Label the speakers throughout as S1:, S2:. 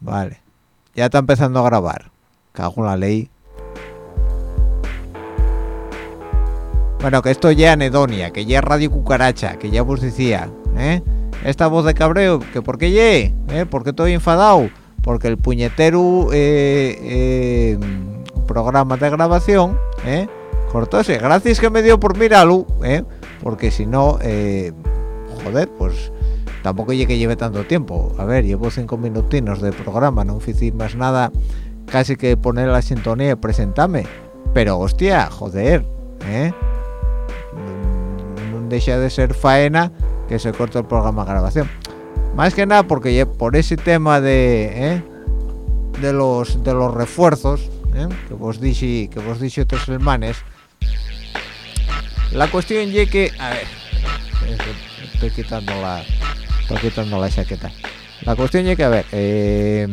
S1: Vale. Ya está empezando a grabar. Cago en la ley. Bueno, que esto ya anedonia, que ya Radio Cucaracha, que ya vos decía, ¿eh? Esta voz de cabreo, que por qué ye, ¿eh? Porque estoy enfadado, porque el puñetero eh, eh, programa de grabación, ¿eh? Cortóse. Gracias que me dio por mirarlo, ¿eh? Porque si no, eh, joder, pues tampoco llegue que lleve tanto tiempo. A ver, llevo cinco minutinos de programa, no hice más nada, casi que poner la sintonía y presentarme. Pero hostia, joder, ¿eh? No deja de ser faena que se corta el programa de grabación. Más que nada porque por ese tema de ¿eh? de los de los refuerzos ¿eh? que vos dije que vos dije otros hermanes. La cuestión es que a ver, estoy quitando la estoy quitando la chaqueta. La cuestión es que a ver, eh,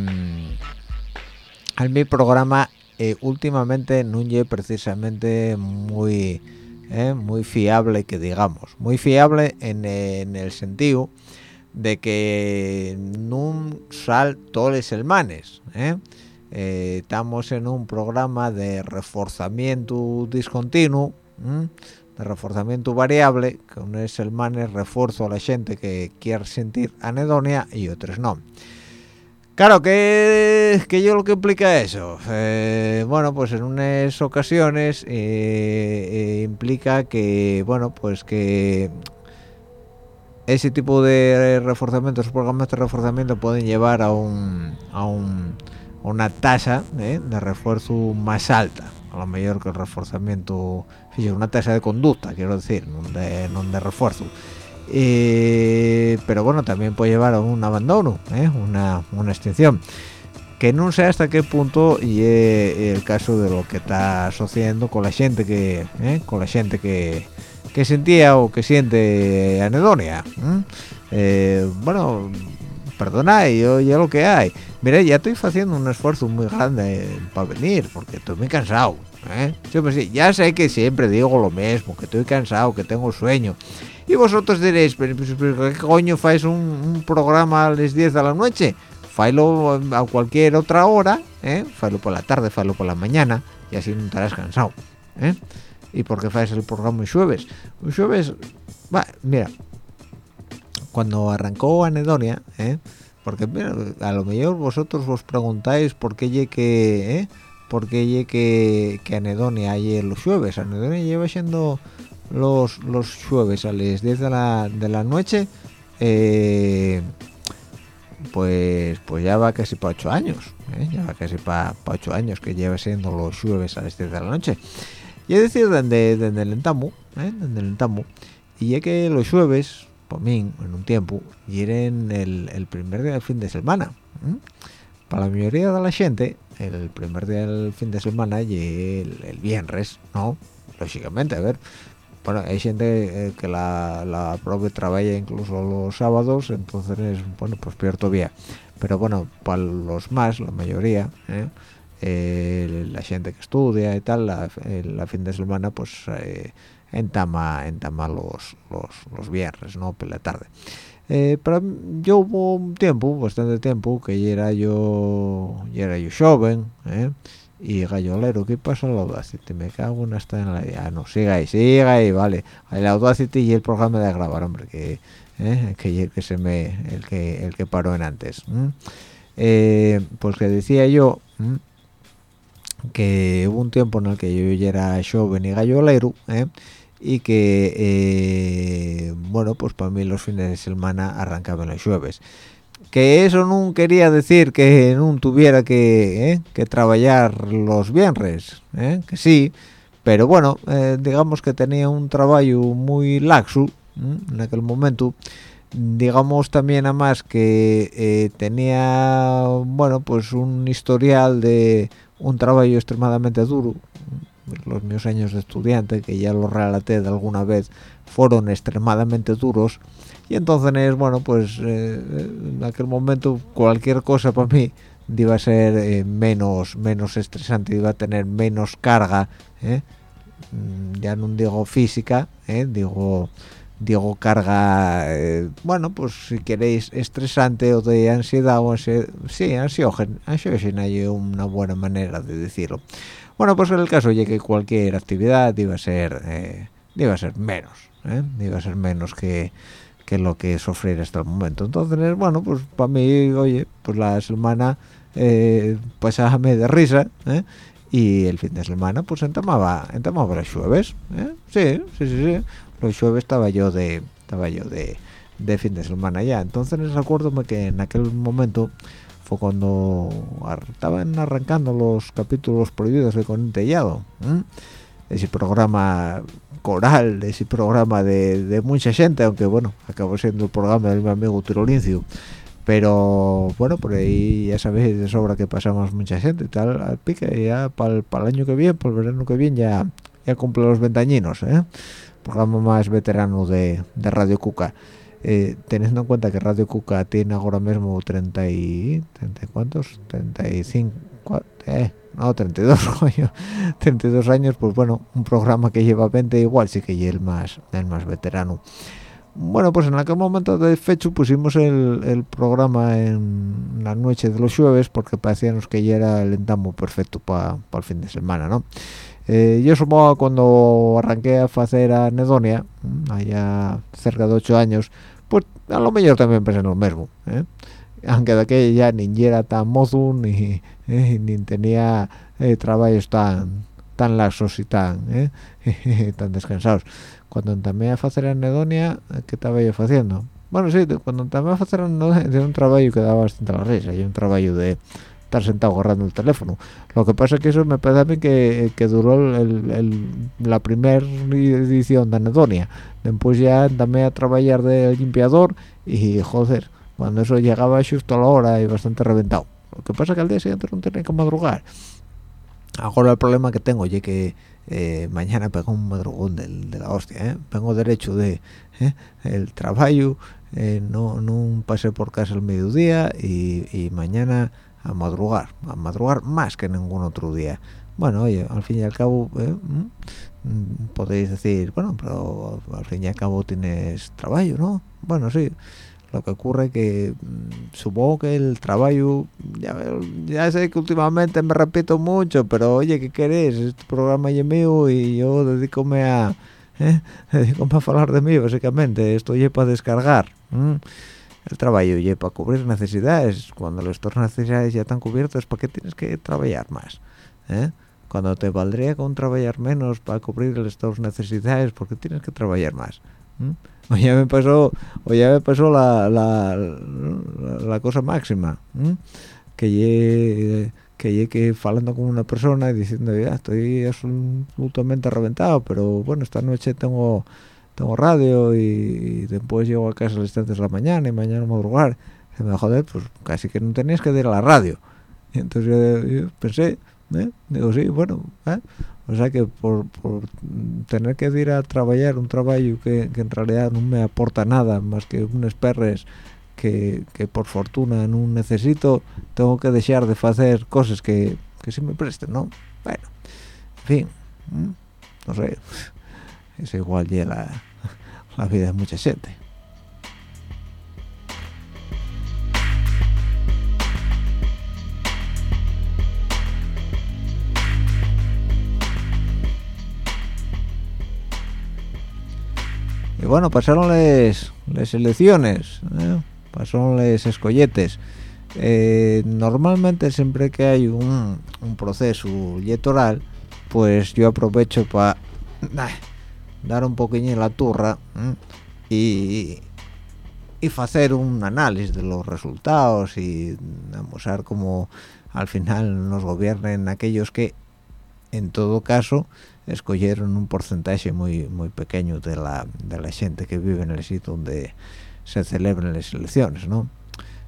S1: al mi programa eh, últimamente no es precisamente muy eh, muy fiable que digamos muy fiable en, el sentido de que no sal todos los semanas ¿eh? Eh, estamos en un programa de reforzamiento discontinuo ¿eh? De reforzamiento variable que unos semanas refuerzo a la gente que quiere sentir anedonia y otros no. Claro, que, que yo lo que implica eso, eh, bueno, pues en unas ocasiones eh, eh, implica que, bueno, pues que ese tipo de reforzamientos, programas de reforzamiento pueden llevar a un, a un a una tasa de refuerzo más alta, a lo mejor que el reforzamiento, una tasa de conducta, quiero decir, no de, refuerzo. Eh, pero bueno también puede llevar a un abandono ¿eh? una, extinción que no sé hasta qué punto y el caso de lo que está sucediendo con la gente que ¿eh? con la gente que, que sentía o que siente anedonia bueno perdona yo ya lo que hay mire ya estoy haciendo un esfuerzo muy grande para venir porque estoy muy cansado ¿eh? ya sé que siempre digo lo mismo que estoy cansado que tengo sueño y vosotros diréis, pero, pero, ¿qué coño fáis un, programa a las 10 de la noche? Failo a cualquier otra hora, ¿eh? Failo por la tarde, failo por la mañana, y así no estarás cansado, ¿eh? ¿Y por qué fáis el programa un jueves? Un jueves, va, mira, cuando arrancó Anedonia, ¿eh? Porque a lo mejor vosotros os preguntáis por qué llegue, ¿eh? Por qué llegue que Anedonia ayer los jueves. Anedonia lleva siendo los, los jueves a las 10 de la, de la noche eh, pues pues ya va casi para 8 años ¿eh? ya va casi para pa 8 años que lleva siendo los jueves a las 10 de la noche y es decir desde, desde el entamo ¿eh? desde el entamo y es que los jueves por mí en un tiempo y el, el, primer día del fin de semana para la mayoría de la gente el primer día del fin de semana y el, viernes no lógicamente a ver bueno, hay gente eh, que la, la propia trabaja incluso los sábados, entonces, bueno, pues peor todavía. Pero bueno, para los más, la mayoría, ¿eh? La gente que estudia y tal, la, la fin de semana, pues eh, entama, entama los, los, los viernes, ¿no? Por la tarde. Pero yo hubo un tiempo, bastante tiempo, que era yo, ya era yo joven, y gallolero ¿qué pasa la Audacity? me cago en hasta en la idea no siga ahí siga ahí vale el Audacity y el programa de grabar hombre que ¿eh? que, que se me el que el que paró en antes eh, pues que decía yo que hubo un tiempo en el que yo ya era joven y gallolero ¿eh? Y que eh, bueno pues para mí los fines de semana arrancaban los jueves que eso no quería decir que no tuviera que, ¿eh? que trabajar los viernes, ¿eh? que sí, pero bueno, digamos que tenía un trabajo muy laxo en aquel momento, digamos también además que tenía, bueno, pues un historial de un trabajo extremadamente duro, los míos años de estudiante, que ya lo relaté de alguna vez, fueron extremadamente duros, y entonces bueno pues eh, en aquel momento cualquier cosa para mí iba a ser eh, menos menos estresante iba a tener menos carga ¿eh? Mm, ya no digo física digo digo carga eh, bueno pues si queréis estresante o de ansiedad o ansiedad, sí ansiógena ansiógena hay una buena manera de decirlo bueno pues en el caso ya que cualquier actividad iba a ser eh, iba a ser menos ¿eh? iba a ser menos que, que lo que sufrir hasta el momento entonces bueno pues para mí oye pues la semana eh, pasábame de risa ¿eh? y el fin de semana pues entamaba entamaba los jueves ¿eh? sí sí sí sí los jueves estaba yo de estaba yo de, de fin de semana ya entonces recuerdo que en aquel momento fue cuando estaban arrancando los capítulos prohibidos de Conintellado ese programa coral ese programa de, de, mucha gente aunque bueno acabó siendo el programa del mi amigo Tirolincio. Pero bueno por ahí ya sabéis de sobra que pasamos mucha gente y tal al pique ya para el año que viene para el verano que viene ya ya cumple los ventañinos ¿eh? programa más veterano de, de Radio Cuca eh, teniendo en cuenta que Radio Cuca tiene ahora mismo 30 y 30 cuántos 35 eh, no 32 coño 32 años pues bueno un programa que lleva 20 igual sí que el más el más veterano. Bueno pues en aquel momento de fecho pusimos el, programa en la noche de los jueves porque parecíamos que ya era el entamo perfecto para el fin de semana no eh, yo supongo cuando arranqué a hacer anedonia allá cerca de 8 años pues a lo mejor también pensé en lo mismo ¿eh? aunque de aquella ya ni era tan mozo ni, eh, ni tenía eh, trabajos tan tan laxos y tan eh, tan descansados cuando entamé a hacer anedonia ¿qué estaba yo haciendo? bueno sí, cuando entamé a hacer anedonia era un trabajo que daba bastante la risa y un trabajo de estar sentado agarrando el teléfono lo que pasa es que eso me parece a mí que, que duró el, el, la primera edición de anedonia después ya entamé a trabajar de limpiador y joder cuando eso llegaba justo a la hora y bastante reventado lo que pasa es que al día siguiente no tenía que madrugar ahora el problema que tengo es que eh, mañana pego un madrugón del, de la hostia ¿eh? tengo derecho de ¿eh? el trabajo eh, no, no pasé por casa el mediodía y, y, mañana a madrugar a madrugar más que ningún otro día. Bueno oye al fin y al cabo podéis decir bueno pero al fin y al cabo tienes trabajo no bueno sí lo que ocurre que mm, supongo que el trabajo ya, ya, sé que últimamente me repito mucho pero oye qué querés este programa es mío y yo dedícome a ¿eh? dedícome a hablar de mí básicamente. Esto es para descargar el trabajo. Y para cubrir necesidades cuando las necesidades ya están cubiertas para qué tienes que trabajar más ¿Eh? cuando te valdría con trabajar menos para cubrir las necesidades porque tienes que trabajar más o ya me pasó o ya me pasó la, la, la, cosa máxima que llegué que que falando con una persona y diciendo ya estoy absolutamente reventado pero bueno esta noche tengo tengo radio y, después llego a casa a las 3 de la mañana y mañana madrugar y me joder pues casi que no tenías que ir a la radio. Entonces yo, pensé ¿eh? digo sí bueno ¿eh? o sea que por, por, tener que ir a trabajar un trabajo que, en realidad no me aporta nada más que unos perres que, que, por fortuna no necesito tengo que dejar de hacer cosas que, que sí me presten no bueno en fin no sé es igual ya la, la vida de mucha gente. Y bueno pasaron las, elecciones ¿eh? pasaron las escolletes. Eh, normalmente siempre que hay un, un, proceso electoral pues yo aprovecho para dar un poquillo la turra y y hacer un análisis de los resultados y demostrar cómo al final nos gobiernen aquellos que en todo caso escogieron un porcentaje muy muy pequeño de la, de la gente que vive en el sitio donde se celebran las elecciones no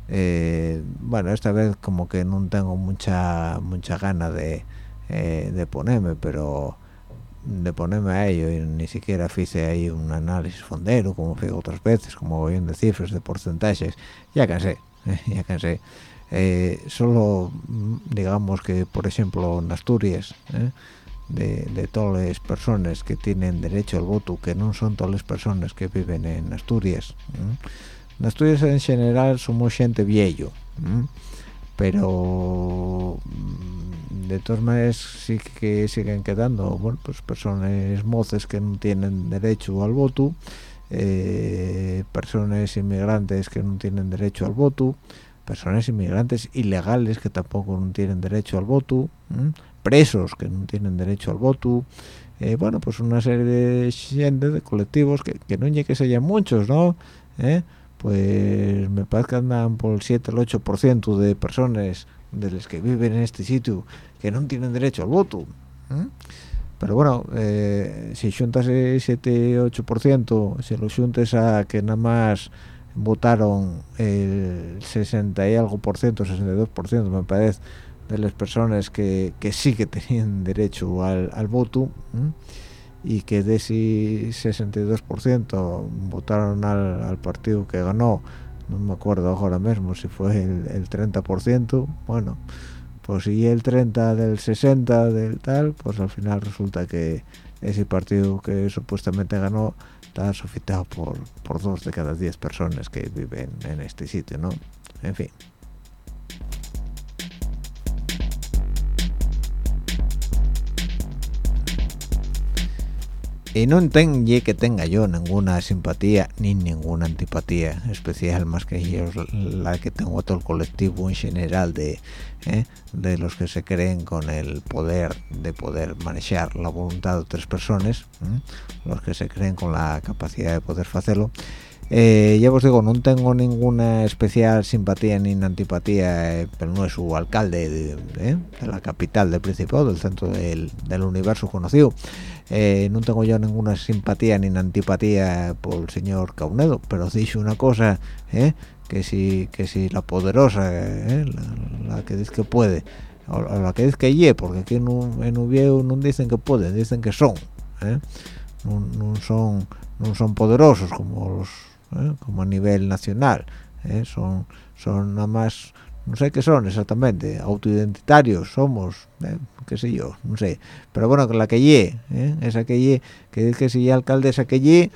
S1: eh, bueno esta vez como que no tengo mucha mucha gana de, eh, de ponerme pero de ponerme a ello y ni siquiera hice ahí un análisis fondero como fui otras veces como voy de cifras de porcentajes ya cansé ya cansé eh, solo mm, digamos que por ejemplo en Asturias de, todas las personas que tienen derecho al voto, que no son todas las personas que viven en Asturias. En Asturias en general somos gente viejo, pero mm, de todas maneras sí que siguen quedando. Bueno, pues personas moces que no tienen derecho al voto, eh, personas inmigrantes que no tienen derecho al voto, personas inmigrantes ilegales que tampoco no tienen derecho al voto, presos que no tienen derecho al voto, eh, bueno, pues una serie de gente, de colectivos, que, que no llegue que sean muchos, ¿no? ¿Eh? Pues me parece que andan por el 7 el 8% de personas de las que viven en este sitio que no tienen derecho al voto. Pero bueno, eh, si juntas ese 7-8%, si lo juntes a que nada más votaron el 60 y algo por ciento, 62 por ciento me parece, de las personas que, que sí que tenían derecho al, al voto y que de ese 62% votaron al, partido que ganó. No me acuerdo ahora mismo si fue el, el 30% bueno pues si el 30 del 60 del tal pues al final resulta que ese partido que supuestamente ganó está sofitado por, por dos de cada diez personas que viven en este sitio no en fin y no entiendo que tenga yo ninguna simpatía ni ninguna antipatía especial más que yo la que tengo todo el colectivo en general de ¿eh? de los que se creen con el poder de poder manejar la voluntad de otras personas los que se creen con la capacidad de poder hacerlo eh, ya os digo, no tengo ninguna especial simpatía ni antipatía, eh, pero no es su alcalde de, la capital del Principado, del centro del, universo conocido. Eh, no tengo yo ninguna simpatía ni antipatía por el señor Caunedo, pero dice una cosa, que si que si la poderosa, la, que dice que puede, o, la que dice que ye, porque aquí en, en Uvieu no dicen que pueden, dicen que son, no, son no son poderosos como los ¿eh? como a nivel nacional ¿eh? son son nada más no sé qué son exactamente autoidentitarios somos ¿eh? qué sé yo no sé pero bueno la que ye esa que ye que dice que si ya alcaldesa que ye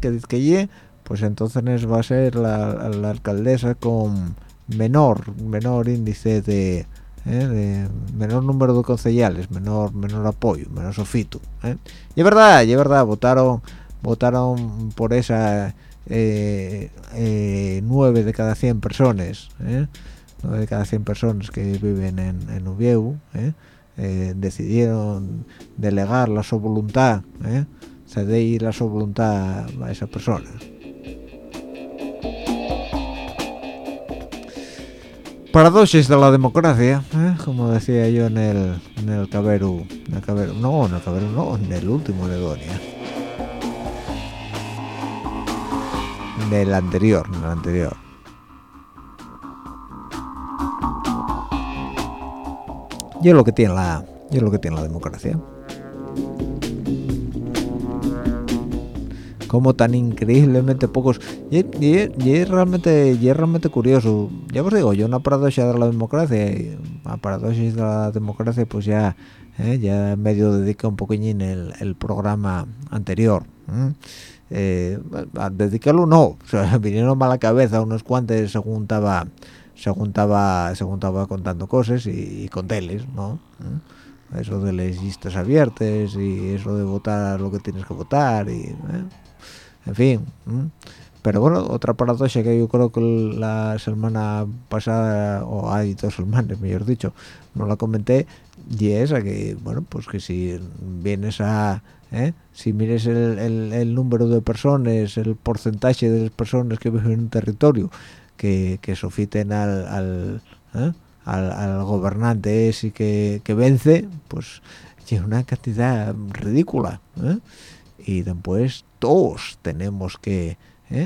S1: que dice que ye pues entonces va a ser la, alcaldesa con menor menor índice de, de menor número de concejales menor menor apoyo menos sofito y es verdad y es verdad votaron votaron por esa eh, eh, 9 de cada 100 personas, ¿eh? 9 de cada 100 personas que viven en, en Ubieu, ¿eh? eh decidieron delegar la su voluntad, ¿eh? ceder la su voluntad a esa persona. Paradoxes de la democracia, ¿eh? como decía yo en el, en el Caberu, en el Caberu, no, en el Caberu no, en el último de Donia. Del anterior, en el anterior. Y es lo que tiene la, es lo que tiene la democracia. como tan increíblemente pocos y, es realmente y realmente curioso ya os digo yo una paradoja de la democracia a paradoja de la democracia pues ya eh, ya medio dedica un poquillín el, el programa anterior a dedicarlo no o sea, vinieron mala cabeza unos cuantos se juntaba se juntaba se juntaba contando cosas y, con teles no ¿Mm? eso de las abiertas y eso de votar lo que tienes que votar y ¿eh? en fin pero bueno otra paradoja que yo creo que la semana pasada o hay dos semanas mejor dicho no la comenté y es a que bueno pues que si vienes a ¿eh? si mires el, número de personas el porcentaje de las personas que viven en un territorio que, que sofiten al ¿eh? al, al, gobernante ese que, que vence pues tiene una cantidad ridícula ¿eh? y después todos tenemos que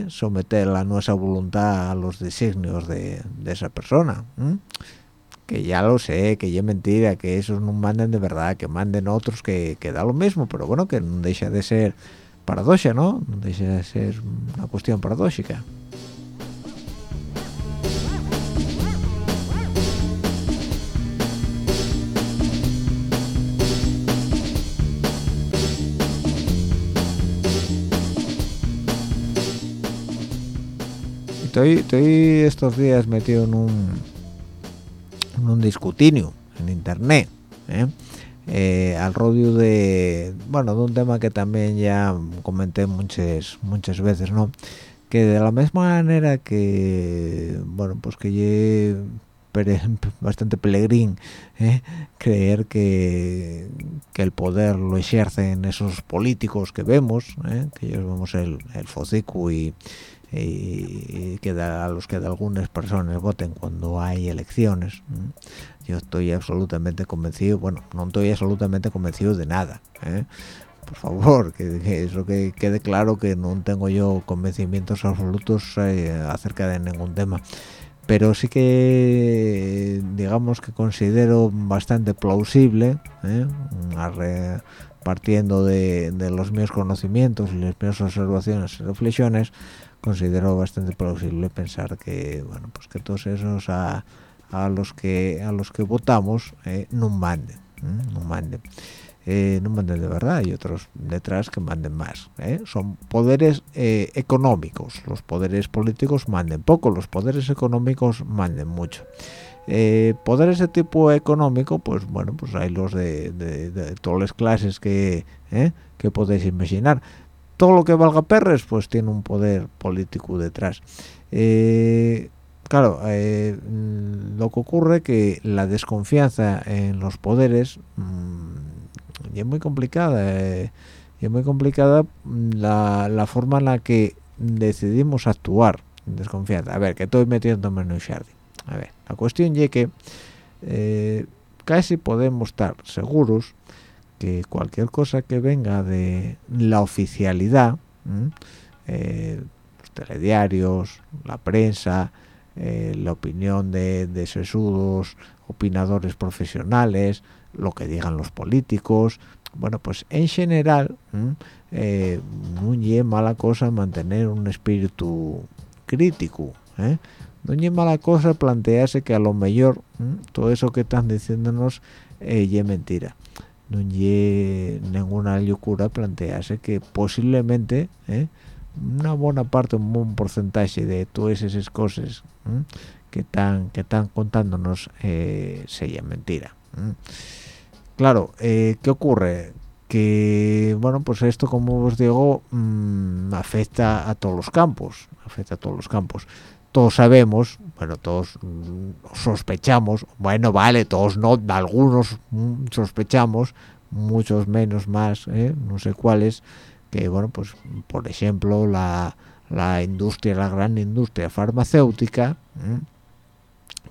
S1: someter la nuestra voluntad a los designios de, de esa persona que ya lo sé, que ya es mentira, que esos no manden de verdad, que manden otros que, que da lo mismo, pero bueno, que no deja de ser paradoja, ¿no? No deja de ser una cuestión paradójica. Estoy, estoy estos días metido en un, un discutinio en internet, ¿eh? Eh, al rodio de, bueno, de un tema que también ya comenté muchas, muchas veces, ¿no? Que de la misma manera que, bueno, pues que yo bastante pelegrín ¿eh? creer que, que, el poder lo ejercen esos políticos que vemos, ¿eh? que ellos vemos el, el focico y, y, que a los que de algunas personas voten cuando hay elecciones. Yo estoy absolutamente convencido, bueno, no estoy absolutamente convencido de nada. ¿eh? Por favor, que, eso que quede claro que no tengo yo convencimientos absolutos acerca de ningún tema pero sí que digamos que considero bastante plausible ¿eh? partiendo de, los míos conocimientos y las observaciones y reflexiones considero bastante plausible pensar que bueno pues que todos esos a, los que a los que votamos ¿eh? no manden no manden eh, no manden de verdad y otros detrás que manden más. ¿eh? Son poderes económicos, los poderes políticos manden poco, los poderes económicos manden mucho. poderes de tipo económico, pues bueno, pues hay los de, todas las clases que, que podéis imaginar. Todo lo que valga perres, pues tiene un poder político detrás. claro, lo que ocurre que la desconfianza en los poderes mm, y es muy complicada eh, y es muy complicada mm, la, forma en la que decidimos actuar desconfianza a ver que estoy metiéndome en un jardín a ver la cuestión es que eh, casi podemos estar seguros que cualquier cosa que venga de la oficialidad eh, los telediarios la prensa la opinión de, de sesudos opinadores profesionales lo que digan los políticos bueno pues en general eh, no es mala cosa mantener un espíritu crítico ¿eh? no es mala cosa plantearse que a lo mejor todo eso que están diciéndonos eh, es mentira no es ninguna locura plantearse que posiblemente ¿eh? una buena parte un buen porcentaje de todas esas cosas que están que están contándonos eh, sería mentira claro eh, qué ocurre que bueno pues esto como os digo mm, afecta a todos los campos afecta a todos los campos todos sabemos bueno todos mm, sospechamos bueno vale todos no algunos mm, sospechamos muchos menos más ¿eh? no sé cuáles que bueno pues por ejemplo la, la industria la gran industria farmacéutica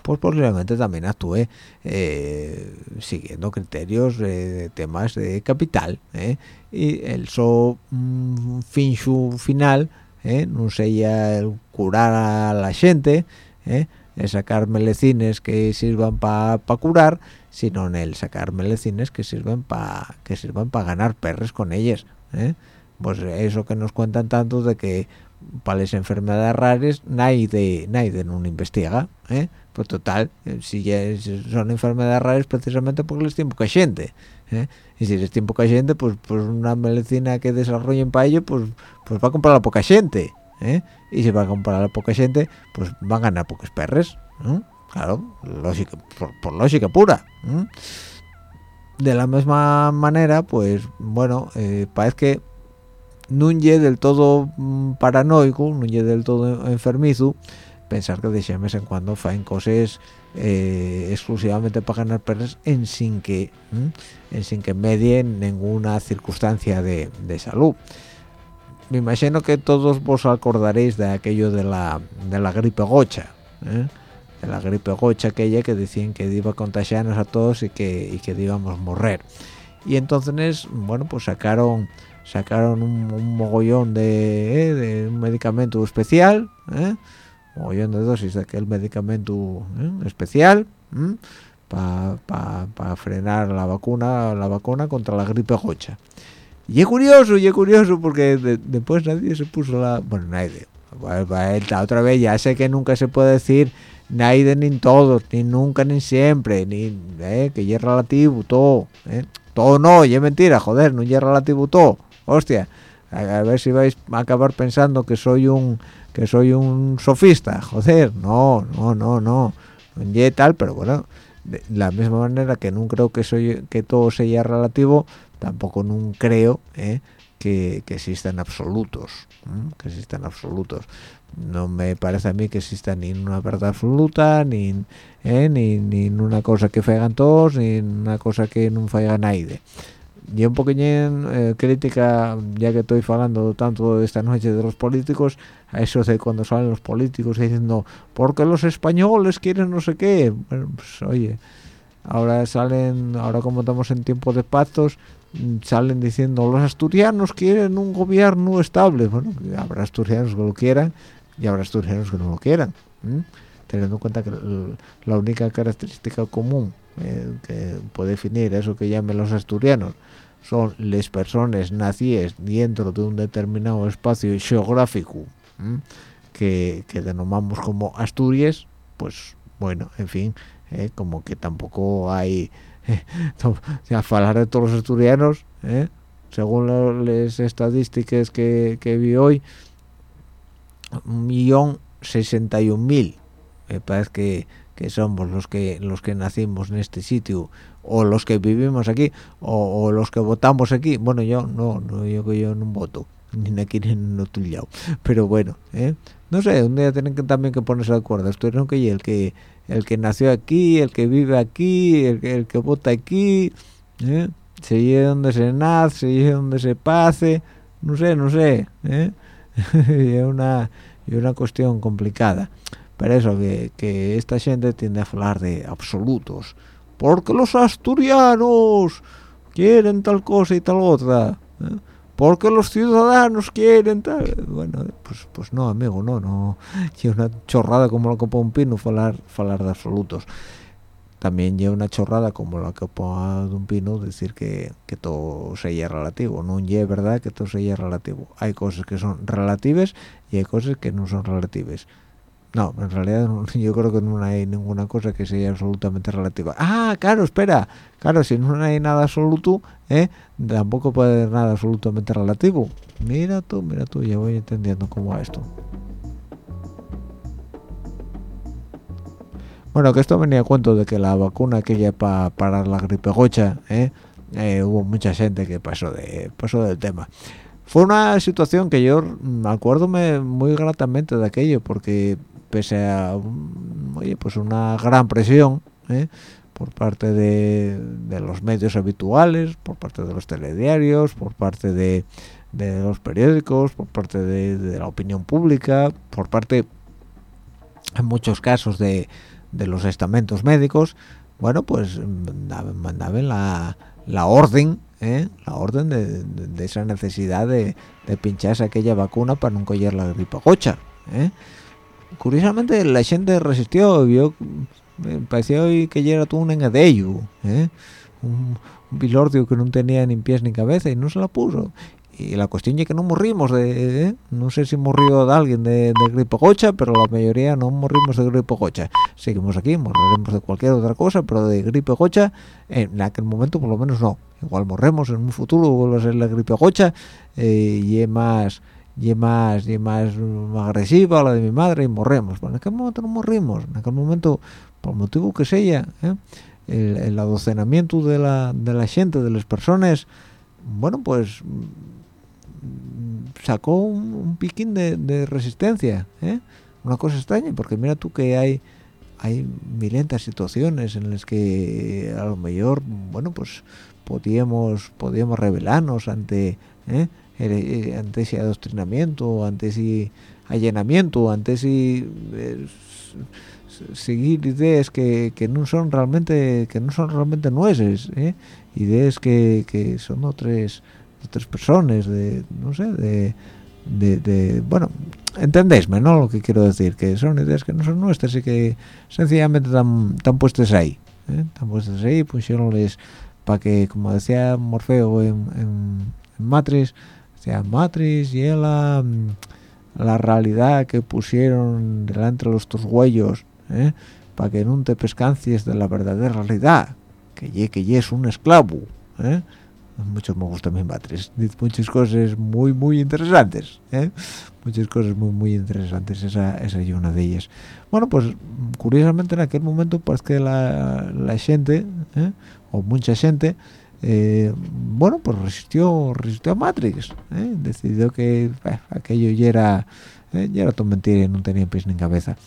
S1: pues posiblemente también actúe eh, siguiendo criterios de, temas de capital ¿eh? y el so mm, fin su final ¿eh? no sea el curar a la gente el sacar melecines que sirvan para curar sino en el sacar melecines que sirven para que sirvan para ganar perres con ellas pues eso que nos cuentan tanto de que para las enfermedades raras nadie nadie no investiga ¿eh? pues total eh, si ya son enfermedades raras precisamente porque les tiene poca gente ¿eh? y si les tiene poca gente pues pues una medicina que desarrollen para ello pues pues va a comprar a poca gente ¿eh? y si va a comprar a poca gente pues van a ganar pocos perres claro por, lógica pura de la misma manera pues bueno parece que no del todo mm, paranoico, no del todo enfermizo, pensar que de vez en cuando faen cosas eh, exclusivamente para ganar perros en sin que en sin que medien ninguna circunstancia de, salud me imagino que todos vos acordaréis de aquello de la de la gripe gocha ¿eh? de la gripe gocha aquella que decían que iba a contagiarnos a todos y que y que íbamos a morir y entonces bueno pues sacaron sacaron un, mogollón de, eh, de, un medicamento especial, ¿eh? mogollón de dosis de aquel medicamento ¿eh? especial para frenar la vacuna la vacuna contra la gripe gocha. Y es curioso, y es curioso porque después nadie se puso la... Bueno, nadie. Otra vez, ya sé que nunca se puede decir nadie ni todos, ni nunca ni siempre, ni que ya es relativo todo. Todo no, y es mentira, joder, no ya es relativo todo hostia a, ver si vais a acabar pensando que soy un que soy un sofista joder no no no no no tal pero bueno de la misma manera que no creo que soy que todo sea relativo tampoco no creo ¿eh? que, que, existan absolutos que existan absolutos no me parece a mí que exista ni una verdad absoluta ni ¿eh? ni, ni una cosa que faigan todos ni una cosa que no faiga nadie y un poquillín eh, crítica ya que estoy hablando tanto de esta noche de los políticos a eso de cuando salen los políticos diciendo porque los españoles quieren no sé qué bueno, pues oye ahora salen ahora como estamos en tiempo de pactos salen diciendo los asturianos quieren un gobierno estable bueno habrá asturianos que lo quieran y habrá asturianos que no lo quieran teniendo en cuenta que la única característica común eh, que puede definir eso que llamen los asturianos son las personas nacidas dentro de un determinado espacio geográfico que, que, denominamos como Asturias, pues bueno, en fin, eh, como que tampoco hay, a hablar de todos los asturianos, eh, según las estadísticas que, que vi hoy, un millón sesenta y un mil, me parece que, que somos los que los que nacimos en este sitio o los que vivimos aquí o, los que votamos aquí. Bueno yo no, no yo yo no voto ni aquí ni en otro lado. Pero bueno ¿eh? no sé un día tienen que también que ponerse de acuerdo estoy no que el que el que nació aquí el que vive aquí el el que vota aquí ¿eh? se lleve donde se nace se lleve donde se pase no sé no sé ¿eh? es una una cuestión complicada pero eso que, que esta gente tiende a hablar de absolutos porque los asturianos quieren tal cosa y tal otra ¿eh? Porque los ciudadanos quieren tal. Bueno pues pues no amigo no no. Es una chorrada como la pone un pino falar falar de absolutos. También lleva una chorrada como la que pone un pino decir que, que todo sea relativo. No es verdad que todo sea relativo. Hay cosas que son relativas y hay cosas que no son relativas no, en realidad yo creo que no hay ninguna cosa que sea absolutamente relativa. Ah, claro, espera. Claro, si no hay nada absoluto, ¿eh? tampoco puede haber nada absolutamente relativo. Mira tú, mira tú, ya voy entendiendo cómo va esto. Bueno, que esto venía a cuento de que la vacuna aquella para parar la gripe gocha, ¿eh? ¿eh? hubo mucha gente que pasó de pasó del tema. Fue una situación que yo me acuerdo muy gratamente de aquello, porque pese a oye, pues una gran presión ¿eh? por parte de, los medios habituales, por parte de los telediarios, por parte de, los periódicos, por parte de, la opinión pública, por parte, en muchos casos, de, los estamentos médicos, bueno, pues mandaban la, la orden ¿eh? la orden de, esa necesidad de, pincharse aquella vacuna para no coger la gripe gocha ¿eh? Curiosamente la gente resistió vio me pareció que ya era todo un engadello ¿eh? un, un que no tenía ni pies ni cabeza y no se la puso y la cuestión es que no morrimos de ¿eh? no sé si murió de alguien de, gripe gocha pero la mayoría no morimos de gripe gocha seguimos aquí moriremos de cualquier otra cosa pero de gripe gocha en aquel momento por lo menos no igual morremos en un futuro vuelve a ser la gripe gocha eh, y es más y más y más agresiva la de mi madre y morremos bueno en aquel momento no morrimos en aquel momento por motivo que sea ¿eh? el, el adocenamiento de la, gente de las personas bueno pues sacó un, piquín de, resistencia ¿eh? una cosa extraña porque mira tú que hay hay milentas situaciones en las que a lo mejor bueno pues podíamos podíamos rebelarnos ante ¿eh? Eh, ante ese adoctrinamiento ante ese allenamiento ante ese seguir ideas que, que, no son realmente que no son realmente nueces ideas que, que son otras otras personas, de, no sé, de, de, bueno, entendéisme, ¿no? Lo que quiero decir, que son ideas que no son nuestras y que sencillamente están, están puestas ahí, ¿eh? están puestas ahí, pusieronles para que, como decía Morfeo en, en, Matrix, sea Matrix y la, la realidad que pusieron delante de los tus huellos, ¿eh? para que no te pescancies de la verdadera realidad, que ye, que ye es un esclavo, ¿eh? mucho me gusta mi Matrix dice muchas cosas muy muy interesantes ¿eh? muchas cosas muy muy interesantes esa, esa es una de ellas bueno pues curiosamente en aquel momento pues que la, la gente ¿eh? o mucha gente eh, bueno pues resistió resistió a Matrix decidió que aquello ya era ya era todo mentira y no tenía pies ni cabeza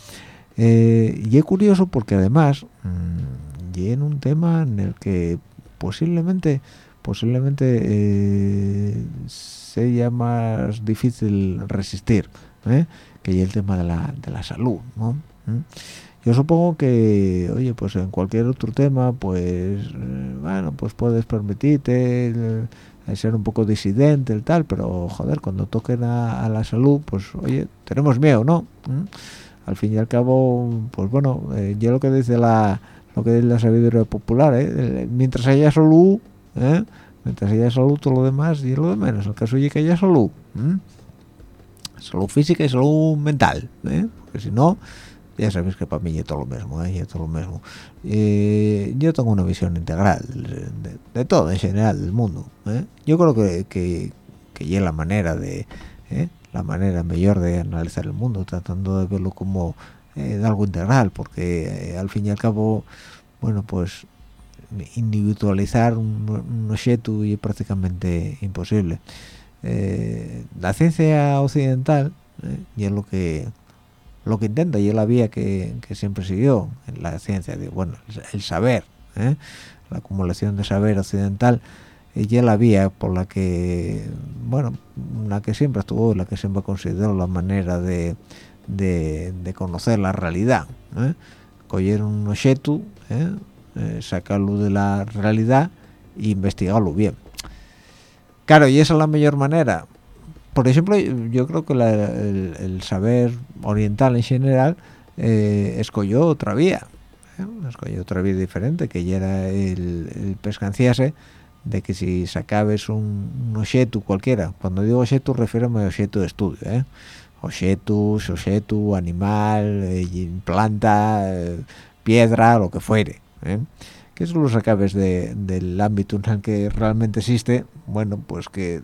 S1: y es curioso porque además mmm, y en un tema en el que posiblemente posiblemente eh, sería más difícil resistir ¿eh? que el tema de la, de la salud. ¿Mm? Yo supongo que oye pues en cualquier otro tema pues eh, bueno pues puedes permitirte ser un poco disidente el tal pero joder cuando toquen a, a la salud pues oye tenemos miedo no ¿Mm? al fin y al cabo pues bueno eh, yo lo que dice la lo que dice la sabiduría popular ¿eh? mientras haya salud ¿eh? mientras haya salud todo lo demás y lo de menos el caso es que haya salud ¿eh? salud física y salud mental ¿eh? porque si no ya sabéis que para mí es todo lo mismo ¿eh? es todo lo mismo yo tengo una visión integral de, todo en general del mundo ¿eh? yo creo que que, que es la manera de ¿eh? la manera mejor de analizar el mundo tratando de verlo como eh, algo integral porque eh, al fin y al cabo bueno pues individualizar un, un objeto es prácticamente imposible eh, la ciencia occidental y es lo que lo que intenta y es la vía que, siempre siguió en la ciencia bueno el saber la acumulación de saber occidental y es la vía por la que bueno la que siempre estuvo la que siempre consideró la manera de, de, de conocer la realidad ¿eh? coger un objeto ¿eh? Eh, sacarlo de la realidad e investigarlo bien claro y esa es la mejor manera por ejemplo yo creo que la, el, saber oriental en general escogió otra vía escogió otra vía diferente que ya era el, el pescanciarse de que si sacabes un, un cualquiera cuando digo objeto refiero a objeto de estudio ¿eh? objeto, animal, eh, planta, eh, piedra, lo que fuere ¿eh? que eso lo sacabes de, del ámbito en el que realmente existe bueno pues que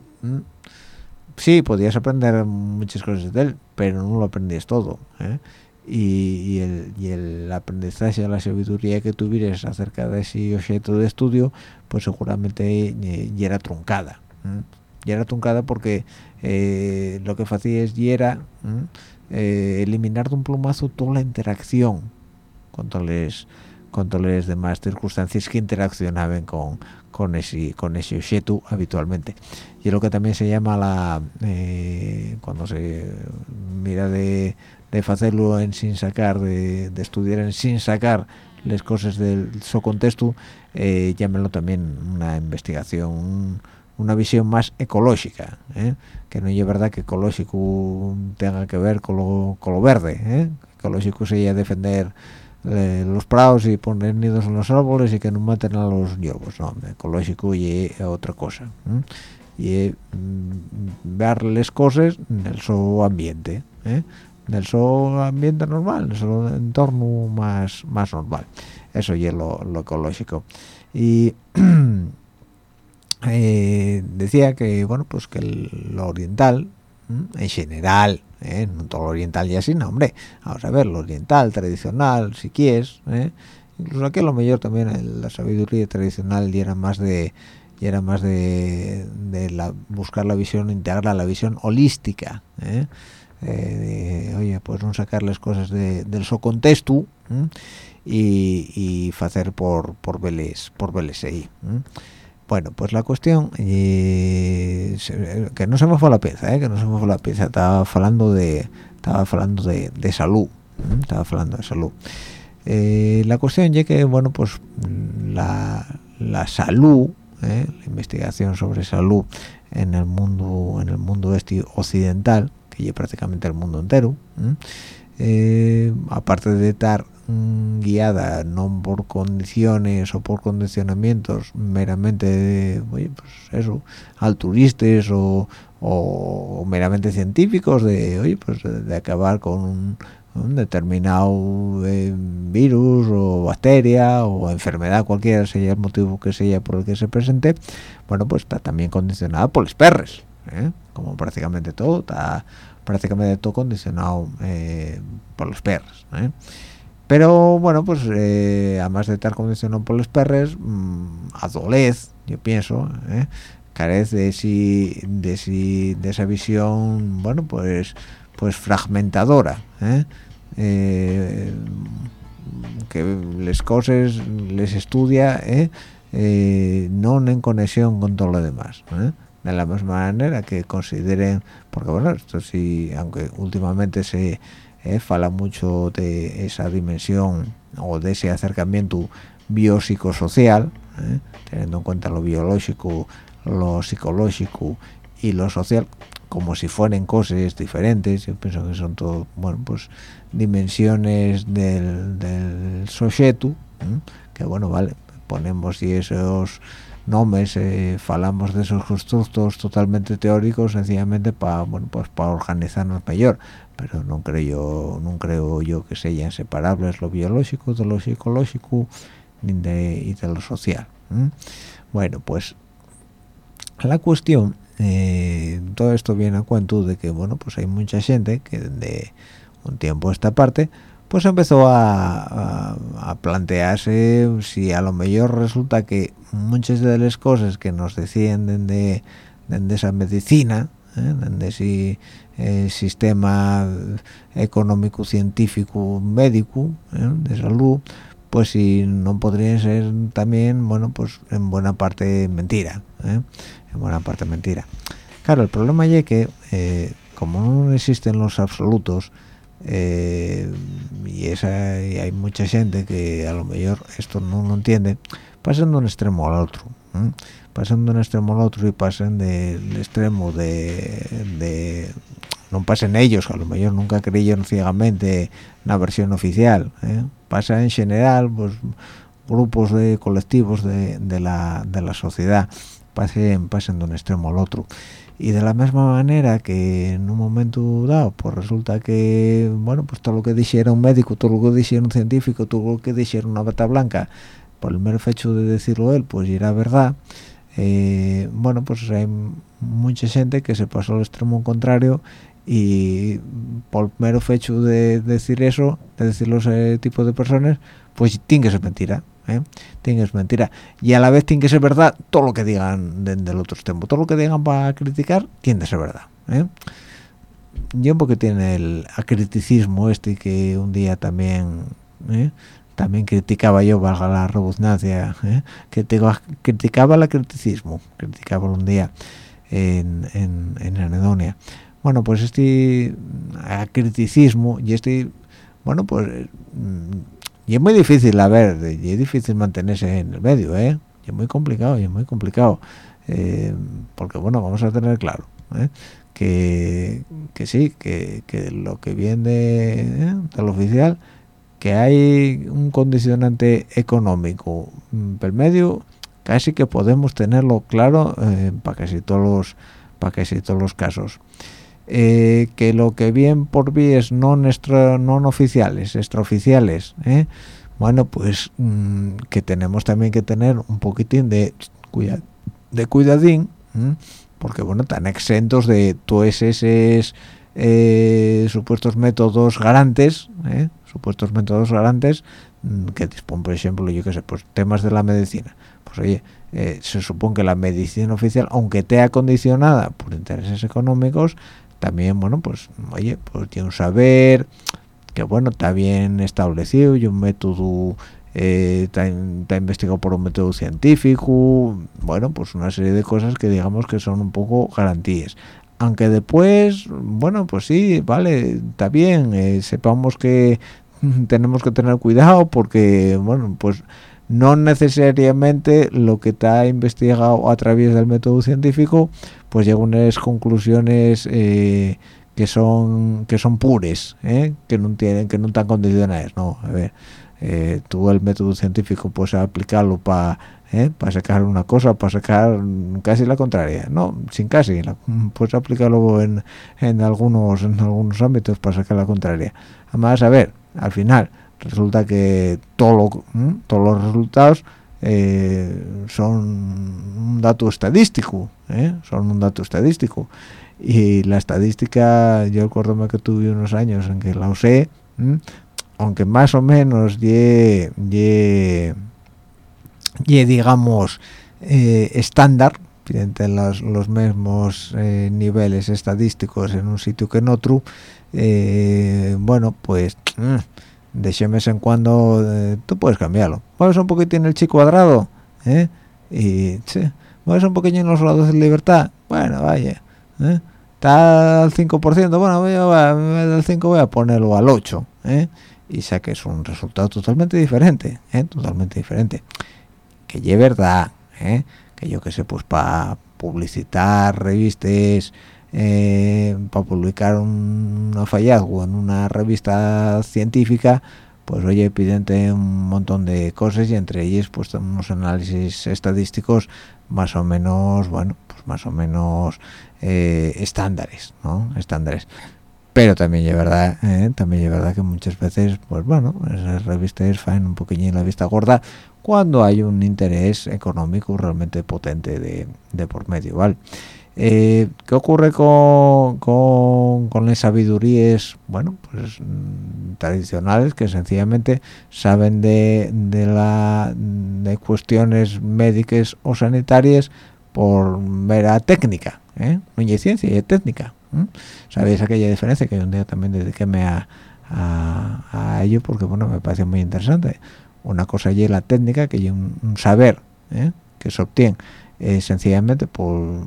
S1: sí podías aprender muchas cosas de él pero no lo aprendías todo ¿eh? y, y, el, y, el, aprendizaje, la sabiduría que tuvieras acerca de ese objeto de estudio, pues seguramente ya era truncada. ¿eh? Ya era truncada porque eh, lo que hacía es era eh, eliminar de un plumazo toda la interacción con con demás circunstancias que interaccionaban con, con ese con ese objeto habitualmente y es lo que también se llama la eh, cuando se mira de de hacerlo en sin sacar de, de, estudiar en sin sacar las cosas del su contexto eh, llámenlo también una investigación un, una visión más ecológica ¿eh? que no es verdad que ecológico tenga que ver con lo, con lo verde ¿eh? ecológico sería defender eh, los prados y poner nidos en los árboles y que no maten a los lobos no ecológico y otra cosa y mm, ver las cosas en el su ambiente ¿eh? del su ambiente normal, en su entorno más, más normal. Eso y es lo, lo ecológico. Y eh, decía que, bueno, pues que el, lo oriental, en general, ¿eh? no todo lo oriental y así, no, hombre, vamos a ver, lo oriental, tradicional, si quieres, ¿eh? incluso aquí lo mejor también la sabiduría tradicional y era más de y era más de, la, buscar la visión integral, la visión holística, ¿eh? eh, de, oye pues no sacar las cosas de, del su contexto ¿eh? y, y hacer por por veles por veles ahí. Bueno pues la cuestión eh, que no se me fue la pieza que no se me fue la pieza estaba hablando de estaba hablando de, salud estaba hablando de salud. La cuestión ya que bueno pues la, la salud la investigación sobre salud en el mundo en el mundo este occidental y prácticamente el mundo entero eh, aparte de estar mm, guiada no por condiciones o por condicionamientos meramente oye, pues eso alturistas o, o, meramente científicos de oye pues de, acabar con un determinado eh, virus o bacteria o enfermedad cualquiera sea el motivo que sea por el que se presente bueno pues está también condicionada por los perros ¿eh? como prácticamente todo está prácticamente todo condicionado eh, por los perros pero bueno pues además de estar condicionado por los perros mmm, yo pienso carece de si, de si de esa visión bueno pues pues fragmentadora ¿eh? Eh, que las cosas les estudia ¿eh? no en conexión con todo lo demás de la misma manera que consideren porque bueno esto sí aunque últimamente se fala mucho de esa dimensión o de ese acercamiento biopsicosocial teniendo en cuenta lo biológico lo psicológico y lo social como si fueran cosas diferentes. Yo pienso que son todo bueno pues dimensiones del, del sujeto que bueno vale ponemos y esos nombres eh, falamos de esos constructos totalmente teóricos sencillamente para bueno pues para organizarnos mejor. Pero no creo yo no creo yo que sean inseparables lo biológico de lo psicológico ni de, y de lo social bueno pues la cuestión eh, todo esto viene a cuento de que bueno pues hay mucha gente que de un tiempo a esta parte pues empezó a, plantearse si a lo mejor resulta que muchas de las cosas que nos decían de, de, esa medicina ¿eh? de ese eh, sistema económico científico médico ¿eh? de salud pues si no podría ser también bueno pues en buena parte mentira en buena parte mentira. Claro, el problema es que eh, como no existen los absolutos eh, y, esa, hay mucha gente que a lo mejor esto no lo entiende, pasan de un extremo al otro. Pasan de un extremo al otro y pasan del extremo de, no pasen ellos, a lo mejor nunca creyeron ciegamente la versión oficial. ¿eh? Pasa en general, pues grupos de colectivos de, la, de sociedad pasen, pasen de un extremo al otro y de la misma manera que en un momento dado pues resulta que bueno pues todo lo que dijera un médico todo lo que dijera un científico todo lo que dijera una bata blanca por el mero hecho de decirlo él pues era verdad eh, bueno pues hay mucha gente que se pasó al extremo contrario y por el mero hecho de decir eso de decirlo ese tipo de personas pues tiene que ser mentira ¿eh? tiene que mentira y a la vez tiene que ser verdad todo lo que digan del otro extremo todo lo que digan para criticar tiene que ser verdad ¿eh? yo porque tiene el acriticismo este que un día también ¿eh? también criticaba yo valga la redundancia ¿eh? que criticaba el acriticismo criticaba un día en, en, en anedonia bueno pues este acriticismo y este bueno pues y es muy difícil a ver y es difícil mantenerse en el medio eh y es muy complicado y es muy complicado eh, porque bueno vamos a tener claro ¿eh? que, que sí que, que, lo que viene ¿eh? del oficial que hay un condicionante económico mm, por medio casi que podemos tenerlo claro para casi todos los para casi todos los casos eh, que lo que bien por vías no no oficiales extraoficiales ¿eh? bueno pues mm, que tenemos también que tener un poquitín de de cuidadín porque bueno están exentos de todos esos eh, supuestos métodos garantes supuestos métodos garantes mm, que disponen por ejemplo yo que sé pues temas de la medicina pues oye se supone que la medicina oficial aunque esté acondicionada por intereses económicos también bueno pues oye pues tiene un saber que bueno está bien establecido y un método eh, está, investigado por un método científico bueno pues una serie de cosas que digamos que son un poco garantías. Aunque después bueno pues sí vale está bien eh, sepamos que tenemos que tener cuidado porque bueno pues no necesariamente lo que está investigado a través del método científico pues llega a unas conclusiones eh, que son que son pures ¿eh? que no tienen que no están condicionadas no a ver eh, tú el método científico puedes aplicarlo para ¿eh? para sacar una cosa, para sacar casi la contraria, no, sin casi, puedes aplicarlo en, en, algunos en algunos ámbitos para sacar la contraria. Además, a ver, al final resulta que todo todos los resultados eh, son un dato estadístico, ¿eh? son un dato estadístico. Y la estadística, yo recuerdo que tuve unos años en que la usé, aunque más o menos ye, ye y digamos eh, estándar en los, los mismos eh, niveles estadísticos en un sitio que en otro eh, bueno pues mm, de vez en cuando tú puedes cambiarlo. Mueves un poquitín el chico cuadrado y sí, mueves un poquito en los lados de libertad. Bueno vaya está al 5% bueno voy a, del 5 voy a ponerlo al 8 y saques un resultado totalmente diferente totalmente diferente. Que es verdad ¿eh? que yo que sé pues para publicitar revistas eh, para publicar un, hallazgo en una revista científica pues oye pidente un montón de cosas y entre ellas pues unos análisis estadísticos más o menos bueno pues más o menos eh, estándares no estándares pero también es verdad también es verdad que muchas veces pues bueno esas revistas faen un poquillo la vista gorda cuando hay un interés económico realmente potente de, por medio ¿vale? Eh, ¿qué ocurre con, con, las sabidurías bueno pues mm, tradicionales que sencillamente saben de, de la de cuestiones médicas o sanitarias por mera técnica ¿eh? no hay ciencia y técnica sabéis aquella diferencia que un día también dediquéme a, a, a ello porque bueno me parece muy interesante. Una cosa y la técnica que es un, saber ¿eh? que se obtiene eh, sencillamente por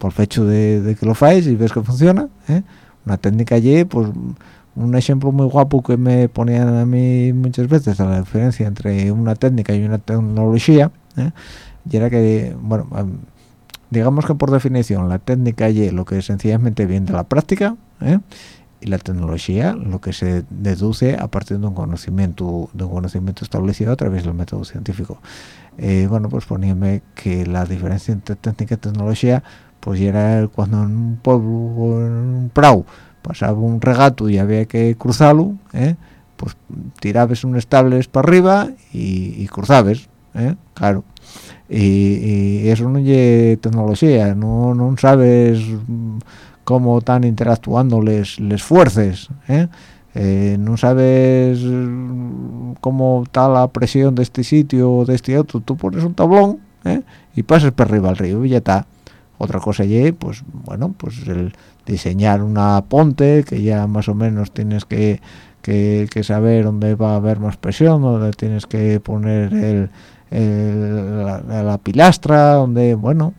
S1: por hecho de, que lo fáis y ves que funciona ¿eh? una técnica y pues un ejemplo muy guapo que me ponían a mí muchas veces la diferencia entre una técnica y una tecnología y era que bueno digamos que por definición la técnica y lo que sencillamente viene de la práctica y la tecnología lo que se deduce a partir de un conocimiento de un conocimiento establecido a través del método científico eh, bueno pues poníame que la diferencia entre técnica y tecnología pues era cuando en un pueblo o en un prau pasaba un regato y había que cruzarlo ¿eh? pues tirabas un estables para arriba y, cruzabas ¿eh? claro y, eso no es tecnología no, no sabes cómo están interactuando les, les fuerces, ¿eh? Eh, no sabes cómo está la presión de este sitio o de este otro, tú pones un tablón ¿eh? y pasas por arriba al río y ya está. Otra cosa y pues bueno, pues el diseñar una ponte que ya más o menos tienes que, que, saber dónde va a haber más presión, dónde tienes que poner el, la, la, pilastra, donde, bueno,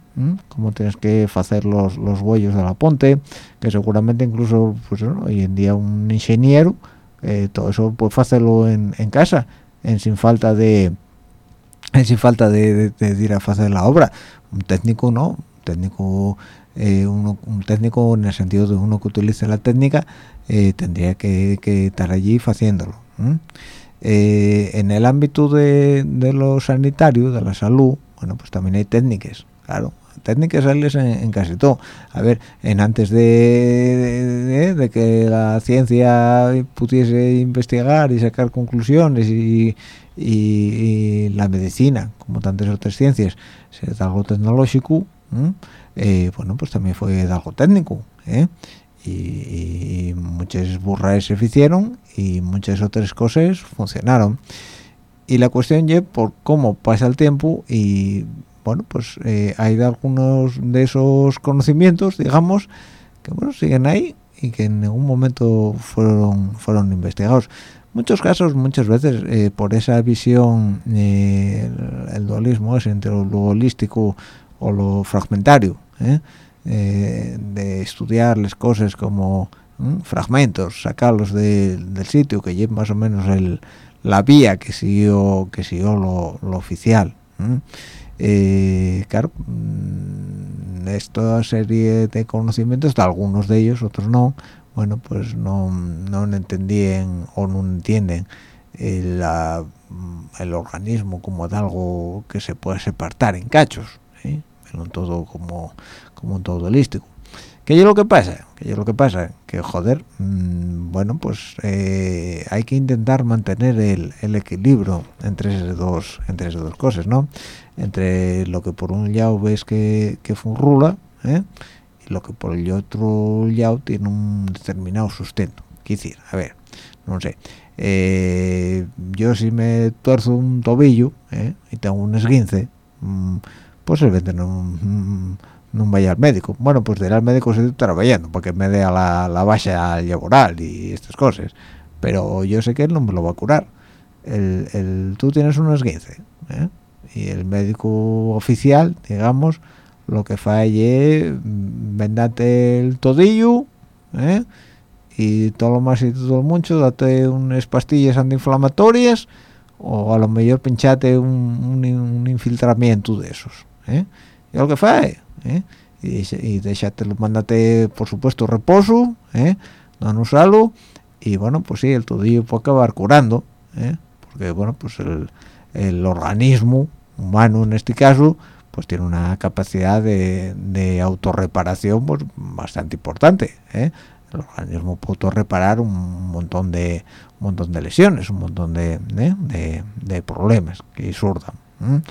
S1: cómo tienes que hacer los, los huellos de la ponte, que seguramente incluso pues, hoy en día un ingeniero eh, todo eso puede hacerlo en, en, casa, en sin falta de en sin falta de, ir a hacer la obra. Un técnico no, un técnico eh, un técnico en el sentido de uno que utilice la técnica eh, tendría que, estar allí haciéndolo. en el ámbito de, de lo sanitario, de la salud, bueno, pues también hay técnicas, claro técnicas sales en, casi todo. A ver en antes de, de, que la ciencia pudiese investigar y sacar conclusiones y, y, la medicina como tantas otras ciencias es algo tecnológico eh, bueno pues también fue algo técnico ¿eh? y, muchas burras se hicieron y muchas otras cosas funcionaron. Y la cuestión es por cómo pasa el tiempo y bueno, pues eh, hay de algunos de esos conocimientos, digamos, que bueno, siguen ahí y que en ningún momento fueron fueron investigados. Muchos casos, muchas veces, eh, por esa visión, eh, el, dualismo es entre lo holístico o lo fragmentario, de estudiar las cosas como fragmentos, sacarlos del sitio, que lleve más o menos el, la vía que siguió, que siguió lo, lo oficial eh, claro mm, esta serie de conocimientos algunos de ellos otros no bueno pues no no entendían o no entienden el, el, organismo como de algo que se puede separar en cachos ¿eh? en todo como como un todo holístico ¿Qué es lo que pasa? ¿Qué es lo que pasa? Que, joder, mm, bueno, pues eh, hay que intentar mantener el, equilibrio entre esas, dos, entre esas dos cosas, ¿no? Entre lo que por un lado ves que, que rula, ¿eh? y lo que por el otro lado tiene un determinado sustento. ¿Qué decir? A ver, no sé. Eh, yo si me tuerzo un tobillo y tengo un esguince, pues el vende no no vaya al médico. Bueno, pues dirá al médico si estoy trabajando, porque me dé a la, la baja laboral y estas cosas. Pero yo sé que él no me lo va a curar. El, el tú tienes un esguince, ¿eh? y el médico oficial, digamos, lo que falle, mm, vendate el todillo, ¿eh? y todo lo más y todo lo mucho, date unas pastillas antiinflamatorias, o a lo mejor pinchate un, un, infiltramiento de esos. ¿eh? Y lo que falle ¿eh? y, y déjate, mándate por supuesto reposo ¿eh? no usarlo y bueno pues sí el todillo puede acabar curando ¿eh? porque bueno pues el, organismo humano en este caso pues tiene una capacidad de, de autorreparación pues, bastante importante ¿eh? el organismo puede autorreparar un montón de un montón de lesiones un montón de, de, de problemas que surdan eh,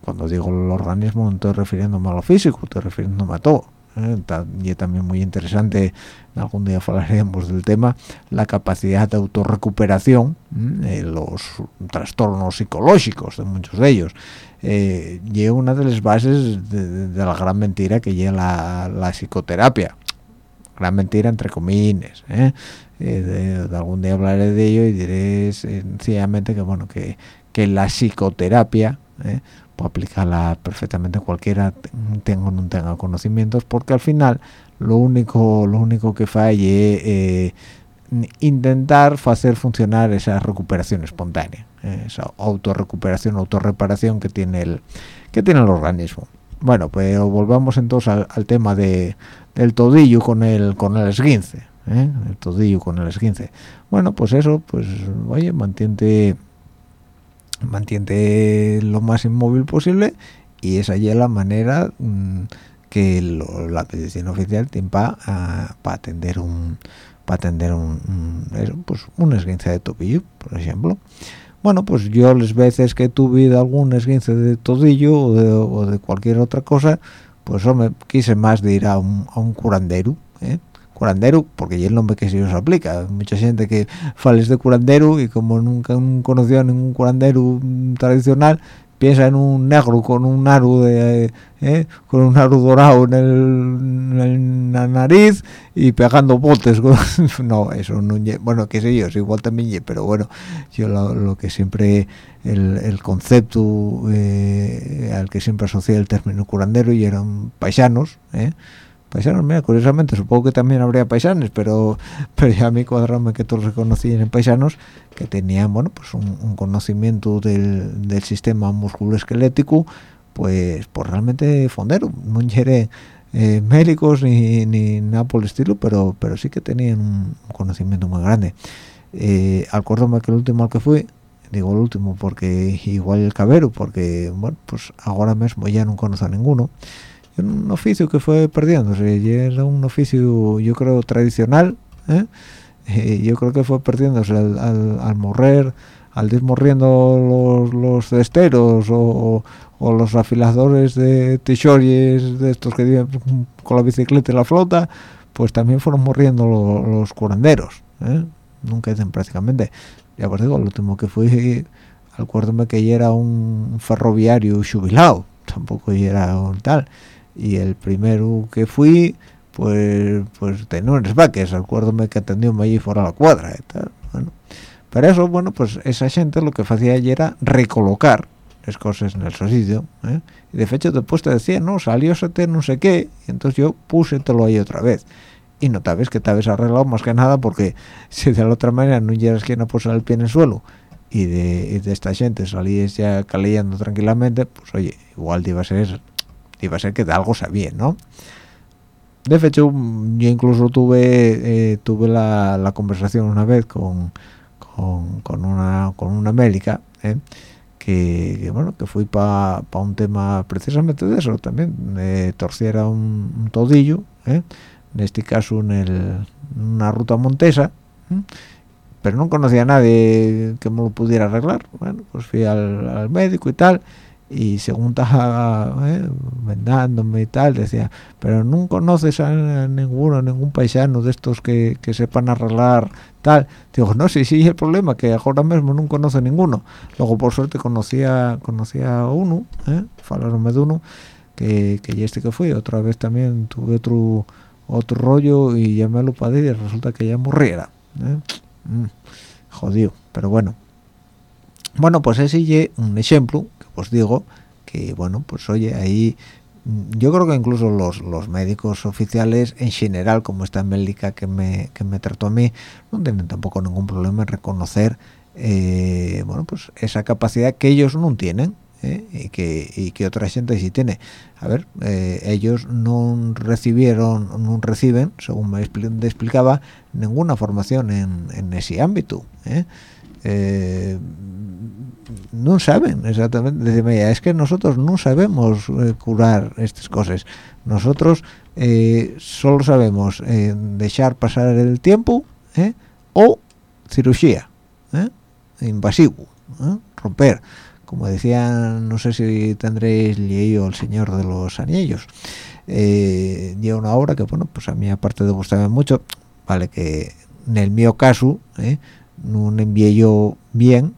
S1: cuando digo el organismo no estoy refiriéndome a lo físico, estoy refiriéndome a todo. ¿eh? y también muy interesante, algún día hablaremos del tema, la capacidad de autorrecuperación, ¿eh? los trastornos psicológicos de muchos de ellos. y una de las bases de, la gran mentira que lleva la, la psicoterapia. Gran mentira entre comillas. De, algún día hablaré de ello y diré sencillamente que bueno que, que la psicoterapia ¿eh? puedo aplicarla perfectamente cualquiera tenga o no tenga conocimientos porque al final lo único lo único que falle eh, intentar hacer funcionar esa recuperación espontánea ¿eh? esa autorrecuperación autorreparación que tiene el que tiene el organismo bueno pues volvamos entonces al, tema de del todillo con el con el esguince ¿eh? el todillo con el esguince bueno pues eso pues oye mantiene mantiene lo más inmóvil posible y esa es la manera mm, que la medicina oficial tiene para atender un para atender un, pues una esguince de tobillo por ejemplo bueno pues yo las veces que tuve algún esguince de tobillo o de, cualquier otra cosa pues me quise más de ir a un, a un curandero ¿eh? Curandero porque ya el nombre que se os aplica. Mucha gente que fales de curandero y como nunca han conocido ningún curandero tradicional piensa en un negro con un aro de eh, con un aro dorado en, la nariz y pegando botes no eso no bueno qué sé yo es igual también pero bueno yo lo, que siempre el, concepto eh, al que siempre asocié el término curandero y eran paisanos eh, paisanos mira curiosamente supongo que también habría paisanos pero pero ya a mí cuadrarme que todos reconocían en paisanos que tenían bueno pues un, conocimiento del, del, sistema musculoesquelético pues pues realmente fondero. No quiere eh, médicos ni, ni nada por el estilo pero pero sí que tenían un conocimiento muy grande. Eh, acuérdame que el último al que fui digo el último porque igual el cabero porque bueno pues ahora mismo ya no conozco a ninguno un oficio que fue perdiéndose y era un oficio yo creo tradicional ¿eh? yo creo que fue perdiéndose al, al, morrer al desmorriendo los, los cesteros o, los afiladores de tichories de estos que viven con la bicicleta y la flota pues también fueron morriendo los curanderos ¿eh? nunca dicen prácticamente ya os digo lo último que fui acuérdame que ya era un ferroviario jubilado tampoco era un tal y el primero que fui pues pues tenía unos vaques acuérdome que atendió allí fuera la cuadra y tal bueno. Pero eso bueno pues esa gente lo que hacía allí era recolocar las cosas en el sitio ¿eh? y de hecho después te decía no salió te no sé qué y entonces yo puse lo ahí otra vez. Y no sabes que te habías arreglado más que nada porque si de la otra manera no llegas que no posar el pie en el suelo. Y de, de esta gente salías ya caleando tranquilamente pues oye igual te iba a ser iba a ser que de algo sabía, ¿no? De hecho, yo incluso tuve eh, tuve la, conversación una vez con, con, una con una médica ¿eh? que, bueno que fui para un tema precisamente de eso también torciera un, todillo ¿eh? en este caso en, una ruta montesa pero no conocía a nadie que me lo pudiera arreglar bueno pues fui al médico y tal y según estaba eh, vendándome y tal decía pero no conoces a ninguno ningún paisano de estos que, que sepan arreglar tal digo no sí sí el problema que ahora mismo no conozco ninguno luego por suerte conocía conocía a uno eh, de uno que, que este que fui otra vez también tuve otro otro rollo y ya me lo y resulta que ya muriera ¿eh? mm, jodido pero bueno. Bueno pues ese es un ejemplo os digo que bueno pues oye ahí mm, yo creo que incluso los, los médicos oficiales en general como esta médica que me, que me trató a mí no tienen tampoco ningún problema en reconocer eh, bueno pues esa capacidad que ellos no tienen ¿eh? y, que, y que otra gente sí tiene a ver eh, ellos no recibieron no reciben según me explicaba ninguna formación en, en ese ámbito no saben exactamente es que nosotros no sabemos eh, curar estas cosas. Nosotros eh, solo sabemos eh, dejar pasar el tiempo o cirugía invasivo romper como decía no sé si tendréis leído el señor de los anillos. Lleva una obra que bueno pues a mí aparte de gustarme mucho vale que en el mío caso no envié yo bien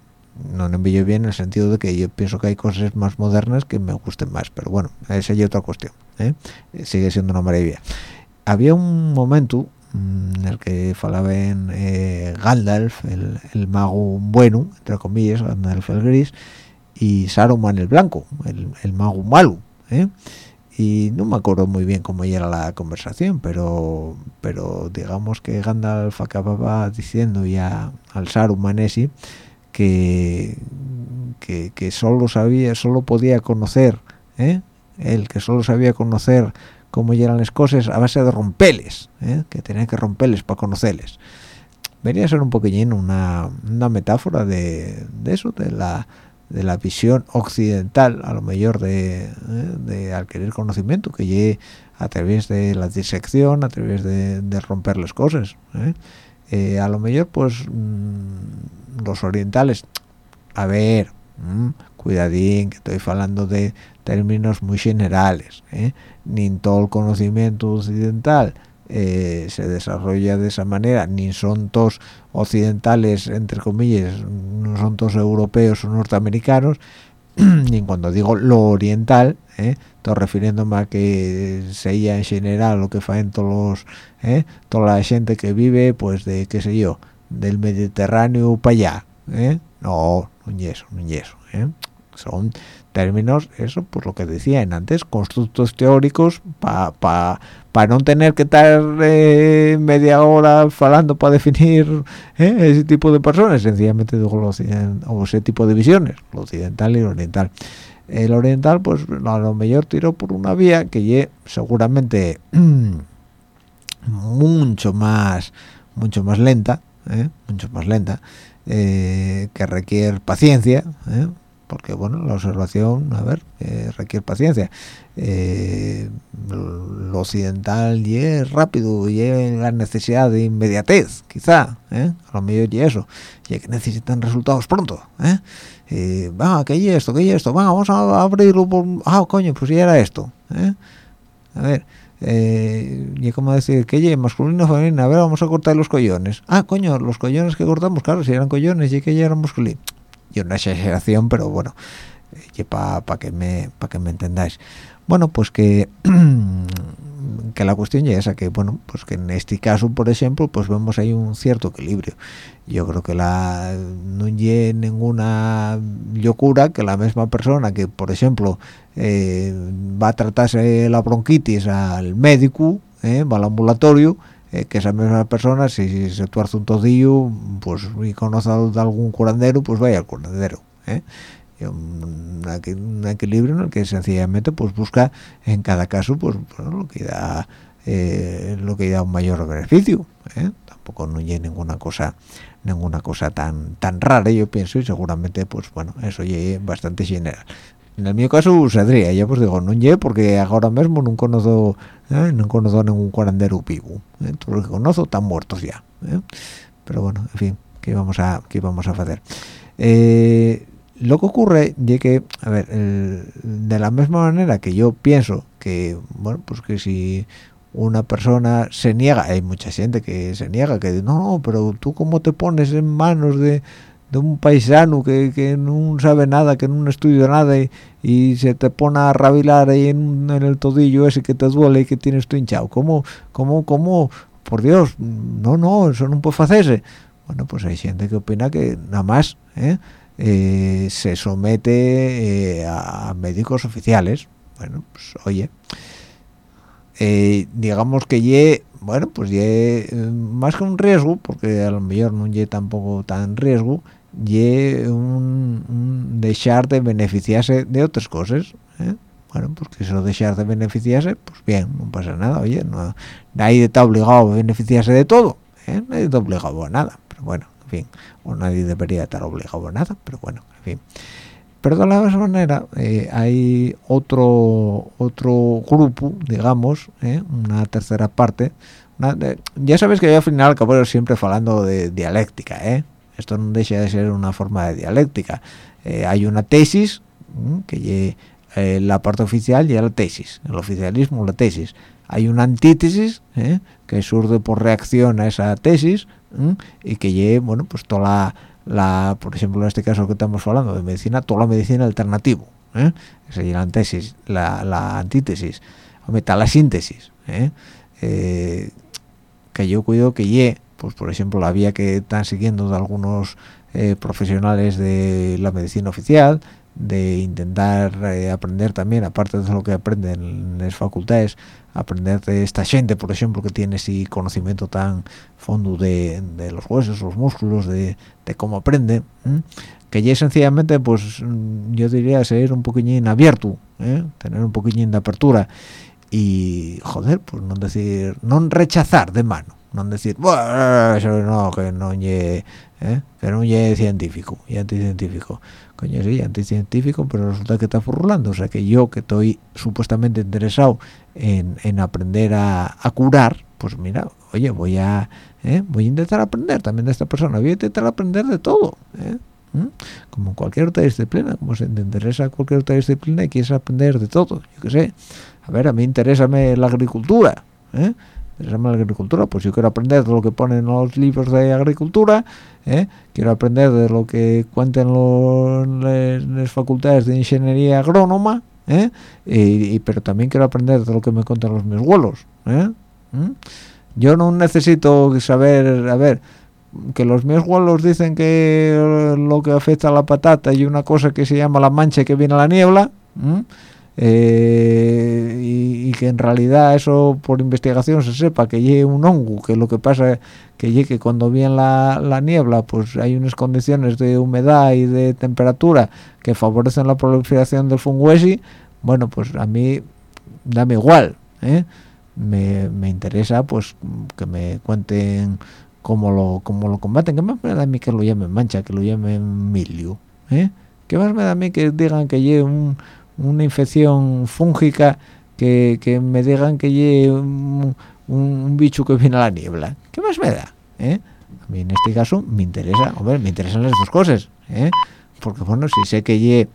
S1: no me envío bien en el sentido de que yo pienso que hay cosas más modernas que me gusten más pero bueno esa es otra cuestión ¿eh? sigue siendo una maravilla había un momento mm, en el que falaba en eh, Gandalf el, mago bueno entre comillas Gandalf el gris y Saruman el blanco el, mago malo ¿eh? Y no me acuerdo muy bien cómo era la conversación pero pero digamos que Gandalf acababa diciendo ya al Saruman ese que, que, solo sabía, solo podía conocer, ¿eh? el que solo sabía conocer cómo eran las cosas a base de rompeles, ¿eh? que tenía que romperles para conocerles. Venía a ser un poquillín una, una metáfora de, de, eso, de la, de la visión occidental, a lo mejor de, ¿eh? de adquirir conocimiento, que llegue a través de la disección, a través de, de romper las cosas. a lo mejor, pues, mm, los orientales a ver cuidadín que estoy hablando de términos muy generales ¿eh? ni todo el conocimiento occidental eh, se desarrolla de esa manera ni son todos occidentales entre comillas no son todos europeos o norteamericanos ni cuando digo lo oriental ¿eh? estoy refiriéndome a que sería en general lo que en todos los ¿eh? toda la gente que vive pues de qué sé yo del Mediterráneo para allá ¿eh? no no es eso no es eso. Son términos eso pues lo que decían antes constructos teóricos para pa, no tener que estar eh, media hora hablando para definir ese tipo de personas sencillamente o ese tipo de visiones lo occidental y lo oriental el oriental pues a lo mejor tiró por una vía que ye seguramente mucho más mucho más lenta ¿eh? mucho más lenta, eh, que requiere paciencia, ¿eh? Porque bueno, la observación, a ver, requiere paciencia. lo occidental y es rápido y la necesidad de inmediatez, quizá, a lo mejor y eso, y que necesitan resultados pronto, eh, va, ¿qué es esto? ¿qué es esto? vamos a abrirlo por... ah, coño, pues ya era esto, a ver, eh, y como decir que ye masculino femenino a ver vamos a cortar los collones ah coño los collones que cortamos claro si eran collones y que ya eran masculinos y una exageración pero bueno y para que me para que me entendáis. Bueno pues que que la cuestión ya es que bueno pues que en este caso por ejemplo pues vemos ahí un cierto equilibrio. Yo creo que la no hay ninguna locura que la misma persona que por ejemplo eh, va a tratarse la bronquitis al médico eh, va al ambulatorio eh, que esa misma persona si, se tuerce un todillo pues y conoce de algún curandero pues vaya al curandero un, equilibrio en el que sencillamente pues busca en cada caso pues lo que da lo que da un mayor beneficio tampoco no hay ninguna cosa ninguna cosa tan tan rara yo pienso y seguramente pues bueno eso ya bastante general. En el mío caso saldría ya pues digo no ye porque ahora mismo no conozco ¿eh? no conozco ningún curandero vivo ¿eh? todos los que conozco están muertos ya ¿eh? pero bueno en fin qué vamos a qué vamos a hacer eh, lo que ocurre es que a ver de la misma manera que yo pienso que bueno pues que si una persona se niega hay mucha gente que se niega que no pero tú cómo te pones en manos de, de un paisano que, que, no sabe nada que no estudia nada y, se te pone a rabilar ahí en, en, el todillo ese que te duele y que tienes tu hinchado. Cómo cómo cómo por Dios no no eso no puede hacerse. Bueno pues hay gente que opina que nada más ¿eh? Eh, se somete eh, a médicos oficiales. Bueno pues oye eh, digamos que ye bueno pues ye más que un riesgo porque a lo mejor no ye tampoco tan riesgo ye un, dejar de beneficiarse de otras cosas bueno pues que eso dejar de beneficiarse pues bien no pasa nada oye no nadie está obligado a beneficiarse de todo nadie está obligado a nada pero bueno en fin, o nadie debería estar obligado a nada, pero bueno, en fin. Pero de la misma manera eh, hay otro otro grupo, digamos, eh, una tercera parte. ya sabes que yo al final acabo siempre hablando de dialéctica, ¿eh? Esto no deja de ser una forma de dialéctica. Eh, hay una tesis, que la parte oficial y la tesis, el oficialismo la tesis. Hay una antítesis que surge por reacción a esa tesis, y que lleve bueno pues toda la, por ejemplo en este caso que estamos hablando de medicina toda la medicina alternativa ¿eh? es la antítesis la, la antítesis o está la síntesis ¿eh? Eh, que yo cuido que lleve pues por ejemplo la vía que están siguiendo de algunos eh, profesionales de la medicina oficial de intentar aprender también aparte de lo que aprenden en las facultades aprender de esta gente, por ejemplo, que tiene ese conocimiento tan fondo de, los huesos, los músculos, de, cómo aprende, que ya sencillamente, pues yo diría ser un poquillín abierto, ¿eh? tener un poquillín de apertura y, joder, pues no decir, no rechazar de mano, no decir, no, que no es ¿eh? que no científico y anticientífico coño sí, anticientífico, pero resulta que está furulando, o sea que yo que estoy supuestamente interesado en, en aprender a, a, curar, pues mira, oye, voy a ¿eh? voy a intentar aprender también de esta persona, voy a intentar aprender de todo, ¿eh? ¿Mm? como cualquier otra disciplina, como se te interesa cualquier otra disciplina y quieres aprender de todo, yo qué sé, a ver, a mí interesa la agricultura, ¿eh? La agricultura, pues yo quiero aprender de lo que ponen los libros de agricultura, ¿eh? quiero aprender de lo que cuenten las facultades de ingeniería agrónoma, ¿eh? y, pero también quiero aprender de lo que me cuentan los mis abuelos. ¿eh? ¿Mm? Yo no necesito saber, a ver, que los míos abuelos dicen que lo que afecta a la patata y una cosa que se llama la mancha que viene a la niebla, eh, y, que en realidad eso por investigación se sepa que llegue un hongo que lo que pasa que llegue cuando viene la, la, niebla pues hay unas condiciones de humedad y de temperatura que favorecen la proliferación del funguesi bueno pues a mí dame igual ¿eh? me, me, interesa pues que me cuenten cómo lo cómo lo combaten que más me da a mí que lo llamen mancha que lo llamen milio ¿eh? que más me da a mí que digan que llegue un una infección fúngica que, que me digan que lleve un, un, bicho que viene a la niebla. ¿Qué más me da? ¿Eh? A mí en este caso me interesa, hombre, me interesan las dos cosas, ¿eh? porque bueno, si sé que lleve,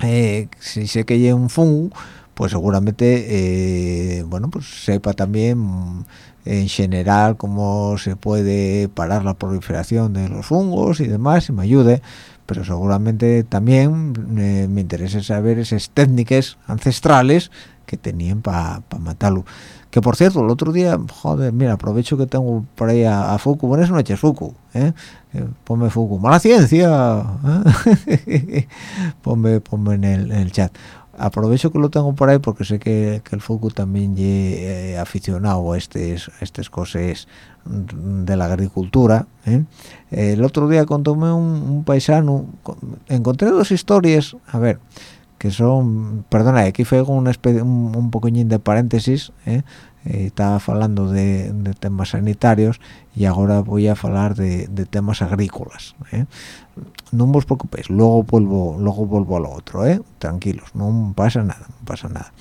S1: eh, si sé que lleve un fungo, pues seguramente, eh, bueno, pues sepa también en general cómo se puede parar la proliferación de los fungos y demás y me ayude pero seguramente también eh, me interesa saber esas técnicas ancestrales que tenían para matarlo. Que por cierto, el otro día, joder, mira, aprovecho que tengo por ahí a, Fuku. Buenas noches, Fuku. ¿eh? eh ponme Fuku. Mala ciencia. ¿eh? ponme, ponme en el chat aprovecho que lo tengo por ahí porque sé que, el Fuku también he eh, aficionado a estas estas cosas de la agricultura ¿eh? el otro día contóme un, un, paisano encontré dos historias a ver que son perdona aquí fue un, un, un poquillín de paréntesis ¿eh? Eh, estaba hablando de, temas sanitarios y ahora voy a hablar de, temas agrícolas ¿eh? no os preocupéis luego vuelvo luego vuelvo a lo otro ¿eh? tranquilos no pasa nada no pasa nada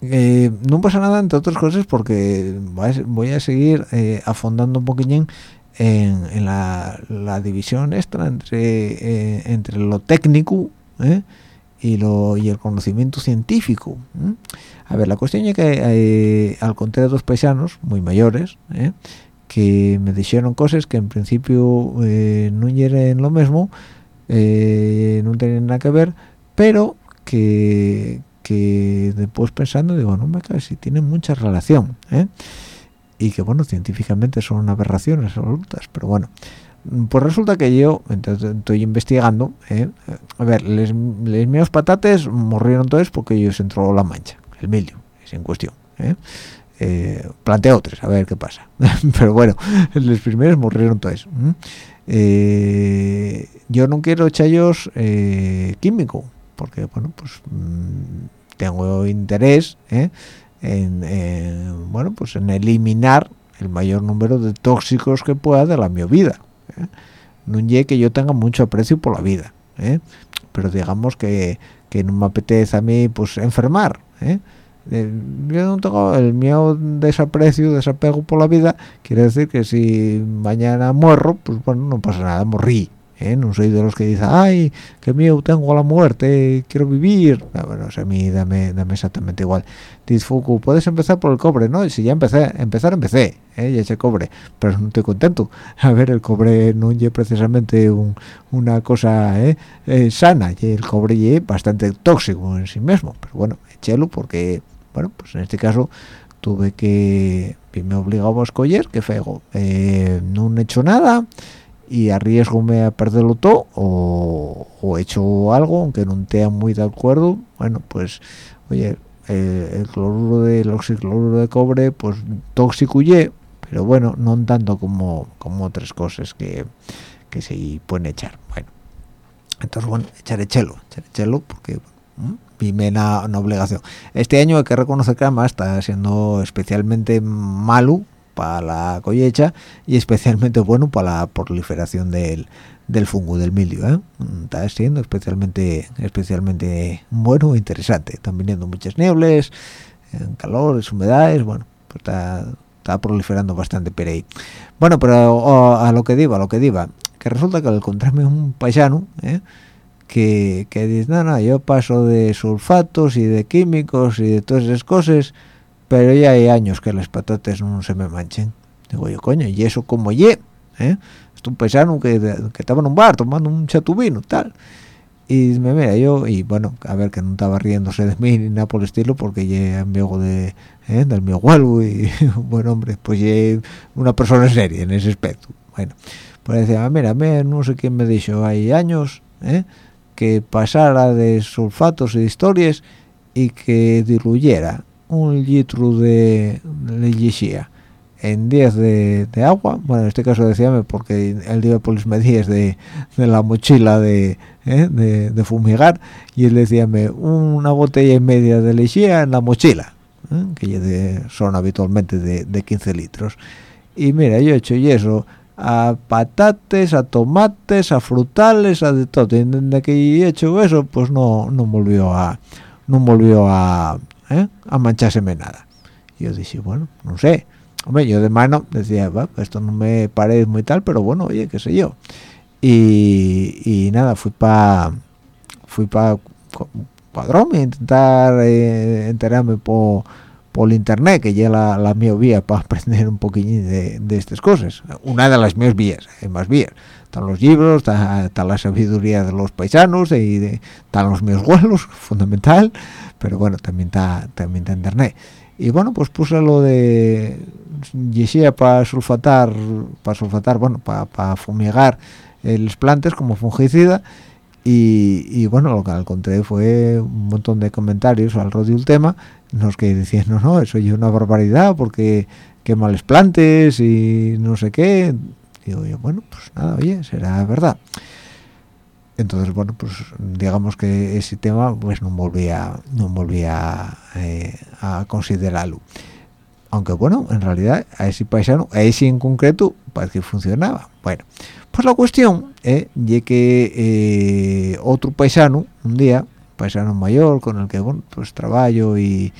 S1: no pasa nada entre otras cosas porque voy a seguir afondando un poquillín en, la, división extra entre entre lo técnico y lo y el conocimiento científico a ver, la cuestión es que eh, al contrario de dos paisanos muy mayores, eh, que me dijeron cosas que en principio eh, no eran lo mismo, no tenían nada que ver, pero que, después pensando digo, no me cae si tienen mucha relación, y que bueno, científicamente son aberraciones absolutas, pero bueno, pues resulta que yo estoy investigando a ver les, les míos patates murieron todos porque ellos entró la mancha el milio, es en cuestión. ¿eh? Eh, planteo tres, a ver qué pasa. Pero bueno, los primeros murieron todos. Eh, yo no quiero chayos químico, porque bueno, pues mm, tengo interés en, bueno, pues en eliminar el mayor número de tóxicos que pueda de la mi vida. No es que yo tenga mucho aprecio por la vida, pero digamos que, que no me apetece a mí pues enfermar ¿eh? yo tengo el miedo desaprecio desapego por la vida quiere decir que si mañana muero pues bueno no pasa nada morí ¿eh? no soy de los que dicen ay qué miedo tengo a la muerte quiero vivir bueno a mí dame, dame exactamente igual dice Fuku puedes empezar por el cobre no y si ya empecé empezar empecé ¿eh? ya ese cobre pero no estoy contento a ver el cobre no es precisamente una cosa ¿eh? Eh, sana y el cobre es bastante tóxico en sí mismo pero bueno chelo porque bueno pues en este caso tuve que me obligaba a escoger que fego no he hecho nada y arriesgome a perderlo todo o, he hecho algo aunque no esté muy de acuerdo bueno pues oye el cloruro del oxicloruro de cobre pues tóxico y pero bueno no tanto como como otras cosas que, que se pueden echar bueno entonces bueno echaré chelo echaré chelo porque primera una obligación. Este año hay que reconocer que además está siendo especialmente malo para la cosecha y especialmente bueno para la proliferación del, del fungo del milio ¿eh? está siendo especialmente especialmente bueno e interesante están viniendo muchas niebles calores humedades bueno pues está, está proliferando bastante por bueno pero a lo que diga a lo que diga que resulta que al encontrarme un paisano ¿eh? que, que dice, no, yo paso de sulfatos y de químicos y de todas esas cosas, pero ya hay años que las patatas no se me manchen. Digo yo, coño, ¿y eso como ye? ¿Eh? Es un paisano que, que estaba en un bar tomando un chatubino, tal. Y me mira, yo, y bueno, a ver, que no estaba riéndose de mí ni nada por el estilo, porque ya amigo de, ¿eh? del mi abuelo y, bueno, hombre, pues ya una persona seria en ese aspecto. Bueno, pues decía, mira, no sé quién me dijo, hay años, ¿eh? que pasara de sulfatos y de historias y que diluyera un litro de lejía en 10 de, agua, bueno en este caso decíame porque el día por las medidas de, de la mochila de, ¿eh? de, fumigar y él decíame una botella y media de lejía en la mochila ¿eh? que son habitualmente de, de 15 litros y mira yo he hecho y eso a patates, a tomates, a frutales, a de todo. Desde que he hecho eso, pues no, no volvió a, no volvió a, ¿eh? a manchárseme nada. Y yo dije, bueno, no sé. Hombre, yo de mano decía, esto no me parece muy tal, pero bueno, oye, qué sé yo. Y, nada, fui para fui para padrón intentar eh, enterarme por por internet que ya la, mi vía para aprender un poquillín de, de, estas cosas. Una de las mías vías hay más vías. Están los libros está, la sabiduría de los paisanos y de, están los míos vuelos fundamental pero bueno también está también está internet. Y bueno pues puse lo de yesía para sulfatar para sulfatar bueno para, para fumigar los plantes como fungicida y, y, bueno lo que encontré fue un montón de comentarios al rodeo del tema los que decían no no eso es una barbaridad porque qué males plantes y no sé qué digo yo bueno pues nada oye será verdad entonces bueno pues digamos que ese tema pues no volvía no volvía eh, a considerarlo. Aunque bueno en realidad a ese paisano a ese en concreto parece que funcionaba. Bueno pues la cuestión es eh, que eh, otro paisano un día paisano mayor con el que bueno pues trabajo y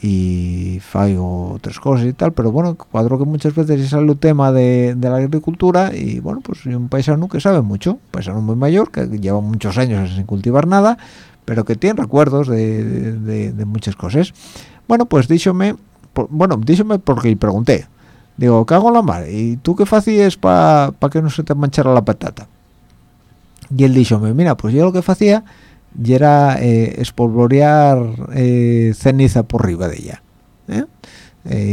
S1: y fallo otras cosas y tal, pero bueno, cuadro que muchas veces sale el tema de, la agricultura y bueno, pues un paisano que sabe mucho, un paisano muy mayor, que lleva muchos años sin cultivar nada, pero que tiene recuerdos de, muchas cosas. Bueno, pues díxome, bueno, díxome porque pregunté, digo, ¿qué hago la mar? ¿Y tú qué hacías para que no se te manchara la patata? Y él díxome, mira, pues yo lo que hacía y era eh, espolvorear eh, ceniza por arriba de ella ¿eh?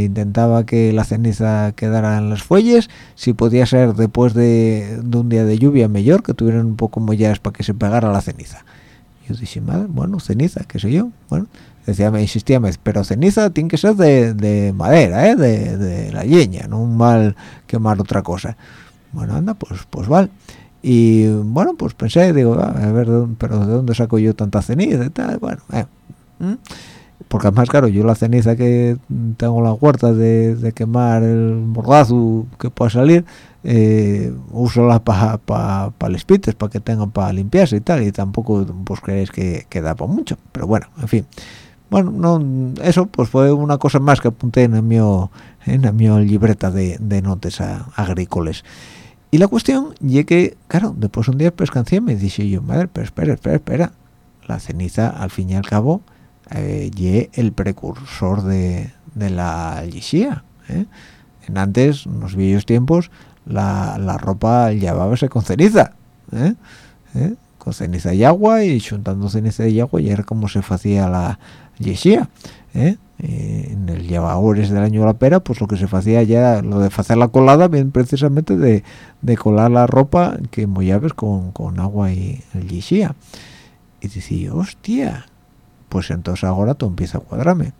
S1: intentaba que la ceniza quedara en las fuelles si podía ser después de, un día de lluvia mejor que tuvieran un poco molladas para que se pegara la ceniza. Yo dije madre bueno ceniza qué sé yo bueno decía me insistía pero ceniza tiene que ser de, madera de, de, la leña no un mal quemar otra cosa bueno anda pues pues vale y bueno pues pensé digo ah, a ver pero de dónde saco yo tanta ceniza y tal bueno eh, porque además claro yo la ceniza que tengo en la huerta de, quemar el mordazo que pueda salir eh, uso la para pa, pa los pites para que tengan para limpiarse y tal y tampoco pues creéis que, que da por mucho pero bueno en fin. Bueno no eso pues fue una cosa más que apunté en mi en mi libreta de, de notas agrícolas y la cuestión y que, claro, después un día pescancía me dice yo, madre, pero espera, espera, espera. La ceniza, al fin y al cabo, eh, el precursor de, la lixía. ¿eh? En antes, en los viejos tiempos, la, la ropa llevábase con ceniza. ¿eh? ¿Eh? Con ceniza y agua y juntando ceniza y agua y era como se hacía la lixía. ¿Eh? En el llevadores del año de la pera pues lo que se hacía ya lo de hacer la colada bien precisamente de, colar la ropa que mollaves con, con agua y el y decía hostia pues entonces ahora todo empieza a cuadrarme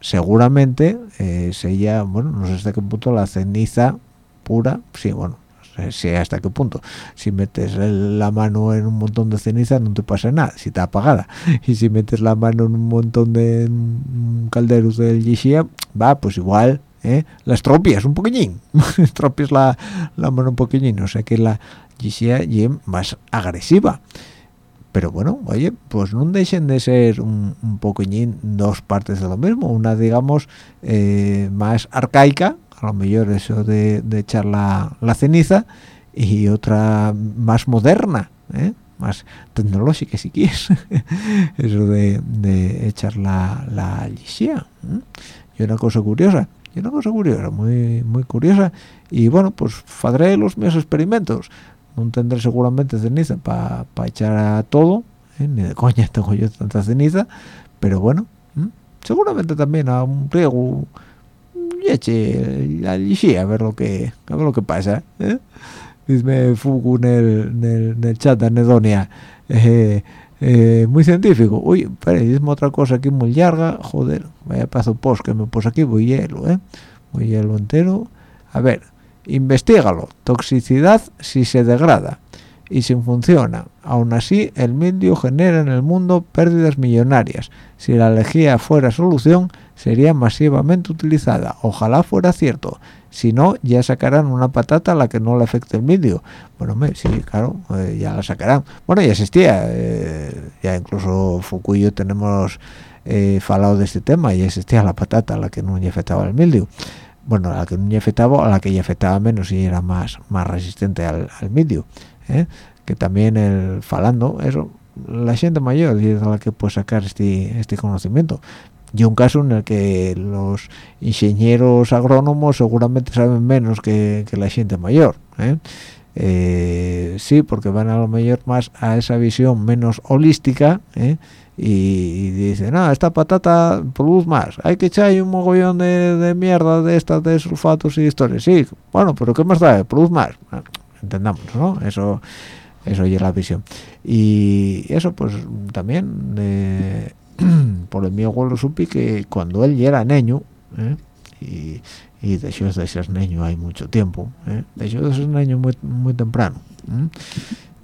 S1: seguramente eh, ella bueno no sé hasta qué punto la ceniza pura sí bueno sé hasta qué punto si metes la mano en un montón de ceniza no te pasa nada si está apagada. Y si metes la mano en un montón de calderos del Yishia va pues igual ¿eh? la estropias un poquillín estropias la, mano un poquillín o sea que la Yishia es más agresiva. Pero bueno, oye, pues no dejen de ser un, un dos partes de lo mismo, una digamos eh, más arcaica, a lo mejor eso de, echar la, ceniza y otra más moderna ¿eh? más tecnológica si quieres. Eso de, echar la, la lixía y una cosa curiosa y una cosa curiosa muy muy curiosa. Y bueno pues faré los mismos experimentos. No tendré seguramente ceniza para echar a todo ¿eh? ni de coña tengo yo tanta ceniza pero bueno seguramente también a un riego y eche la a ver lo que a ver lo que pasa ¿eh? dice Fugu en el, en el, chat anedonia eh, eh, muy científico. Uy pero dime otra cosa aquí muy larga joder vaya paso post que me puse aquí voy hielo eh voy hielo entero. A ver investigalo. Toxicidad si se degrada y si funciona aún así el medio genera en el mundo pérdidas millonarias si la lejía fuera solución sería masivamente utilizada. Ojalá fuera cierto. Si no, ya sacarán una patata a la que no le afecte el medio. Bueno, sí, claro, eh, ya la sacarán. Bueno, ya existía. Eh, ya incluso Fukuyo tenemos eh, falado de este tema. Ya existía la patata a la que no le afectaba el mildio. Bueno, a la que no afectaba, a la que ya afectaba menos y era más, más resistente al, al mildio. ¿Eh? Que también el falando, eso, la gente mayor es la que puede sacar este, este conocimiento y un caso en el que los ingenieros agrónomos seguramente saben menos que, la gente mayor ¿eh? Eh, sí porque van a lo mejor más a esa visión menos holística ¿eh? y, dicen no esta patata produce más hay que echar un mogollón de, mierda de estas de sulfatos y historias sí bueno pero qué más da produce más entendamos no eso eso es la visión y eso pues también por el mío abuelo supe que cuando él ya era niño ¿eh? y, y de hecho de ser niño hay mucho tiempo ¿eh? de hecho de ser niño muy, muy temprano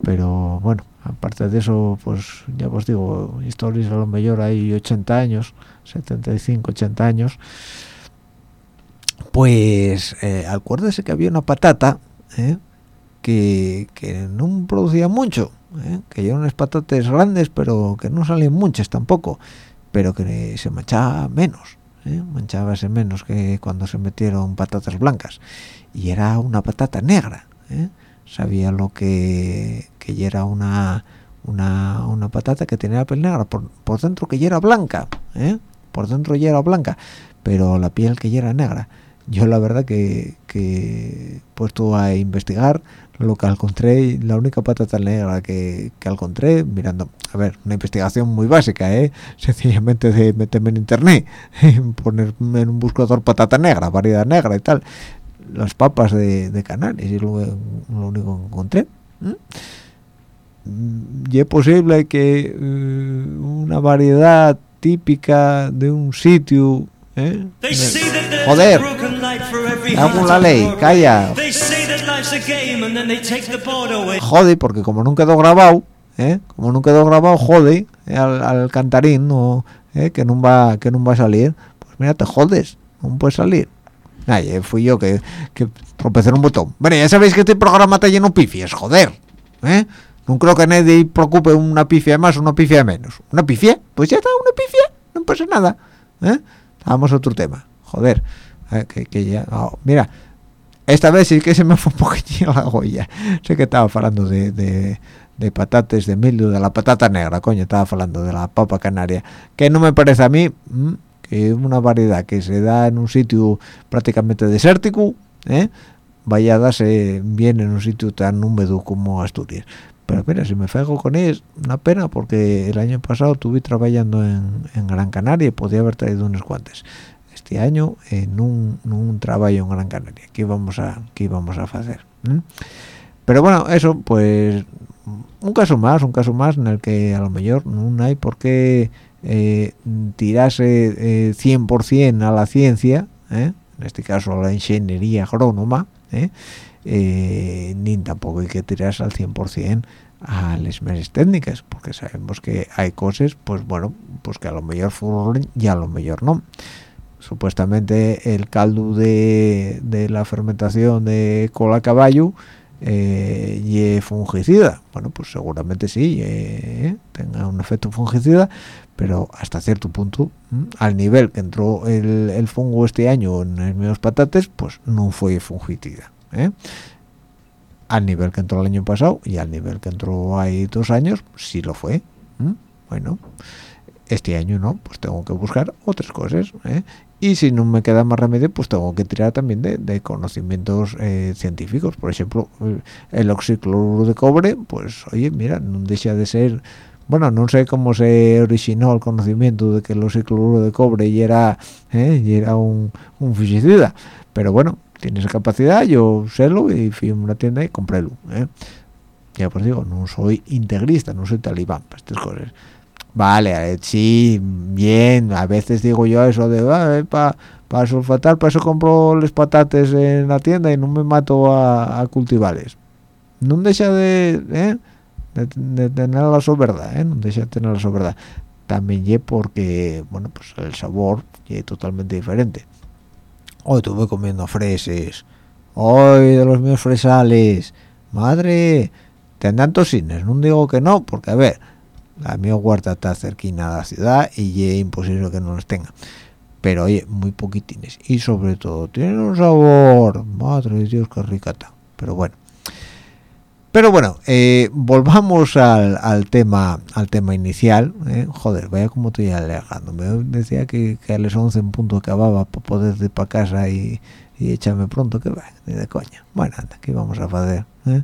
S1: pero bueno aparte de eso pues ya os digo historias a lo mejor hay 80 años 75 80 años pues eh, acuérdese que había una patata ¿eh? Que, no producía mucho ¿eh? que eran unas patatas grandes pero que no salen muchas tampoco pero que se manchaba menos ¿eh? manchábase menos que cuando se metieron patatas blancas y era una patata negra ¿eh? sabía lo que que era una una, una patata que tenía la piel negra por, por dentro que ya era blanca ¿eh? por dentro ya era blanca pero la piel que ya era negra yo la verdad que, que puesto a investigar lo que encontré la única patata negra que, que encontré mirando a ver una investigación muy básica ¿eh? sencillamente de meterme en internet poner en un buscador patata negra variedad negra y tal las papas de, de Canarias y lo, lo único que encontré ¿eh? y es posible que uh, una variedad típica de un sitio ¿eh? joder hago la ley calla jode porque como no quedó grabado ¿eh? como no quedó grabado jode ¿eh? al, al, cantarín no, ¿eh? que no va que no va a salir pues mira te jodes no puede salir Ay, fui yo que, que tropecé en un botón bueno ya sabéis que este programa está lleno pifies joder ¿eh? no creo que nadie preocupe una pifia más o una pifia menos una pifia pues ya está una pifia no pasa nada ¿eh? Vamos a otro tema. Joder. Que, ya oh, mira esta vez sí que se me fue un poquillo la goya sé que estaba hablando de, de, de patates de milio de la patata negra coño estaba hablando de la papa canaria que no me parece a mí mmm, que una variedad que se da en un sitio prácticamente desértico ¿eh? vaya a darse bien en un sitio tan húmedo como Asturias pero mira, si me fego con ellos, una pena porque el año pasado estuve trabajando en, en, Gran Canaria y podía haber traído unos guantes. Este año en un, en un trabajo en Gran Canaria. ¿Qué íbamos a, qué íbamos a hacer? ¿Mm? Pero bueno, eso, pues un caso más, un caso más en el que a lo mejor no hay por qué eh, tirarse eh, 100% a la ciencia, ¿eh? en este caso a la ingeniería agrónoma, ¿eh? Eh, ni tampoco hay que tirarse al 100% a las medias técnicas porque sabemos que hay cosas pues bueno pues que a lo mejor fueron y a lo mejor no. Supuestamente el caldo de, de la fermentación de cola caballo eh, y fungicida. Bueno pues seguramente sí eh, tenga un efecto fungicida pero hasta cierto punto al nivel que entró el, el fungo este año en míos patates pues no fue fungicida ¿eh? al nivel que entró el año pasado y al nivel que entró hay dos años sí lo fue ¿eh? bueno este año no pues tengo que buscar otras cosas ¿eh? y si no me queda más remedio pues tengo que tirar también de, de conocimientos científicos por ejemplo el oxicloruro de cobre pues oye mira no deja de ser bueno, no sé cómo se originó el conocimiento de que el oxicloruro de cobre y era, y era un, un pero bueno, tiene esa capacidad, yo sélo y fui a una tienda y comprélo. ¿eh? Ya pues digo, no soy integrista, no soy talibán para estas cosas. Vale, eh, sí, bien, a veces digo yo eso de, ah, para pa para eso compro los patates en la tienda y no me mato a, a. No deja de, ¿eh? de, tener la soberda, ¿eh? no deja de tener la soberda. También ye porque, bueno, pues el sabor es totalmente diferente hoy estuve comiendo fresas hoy de los míos fresales. Madre tendrán tosines no digo que no porque a ver la mi huerta está cerquina de la ciudad y es imposible que no los tenga. Pero oye muy poquitines. Y sobre todo tienen un sabor. Madre de dios qué ricata pero bueno pero bueno eh, volvamos al, al, tema al tema inicial ¿eh? joder vaya como estoy alejando me decía que, que a las 11 en punto acababa para poder ir para casa y, y echarme pronto que va ni de coña bueno anda ¿qué vamos a hacer ¿eh?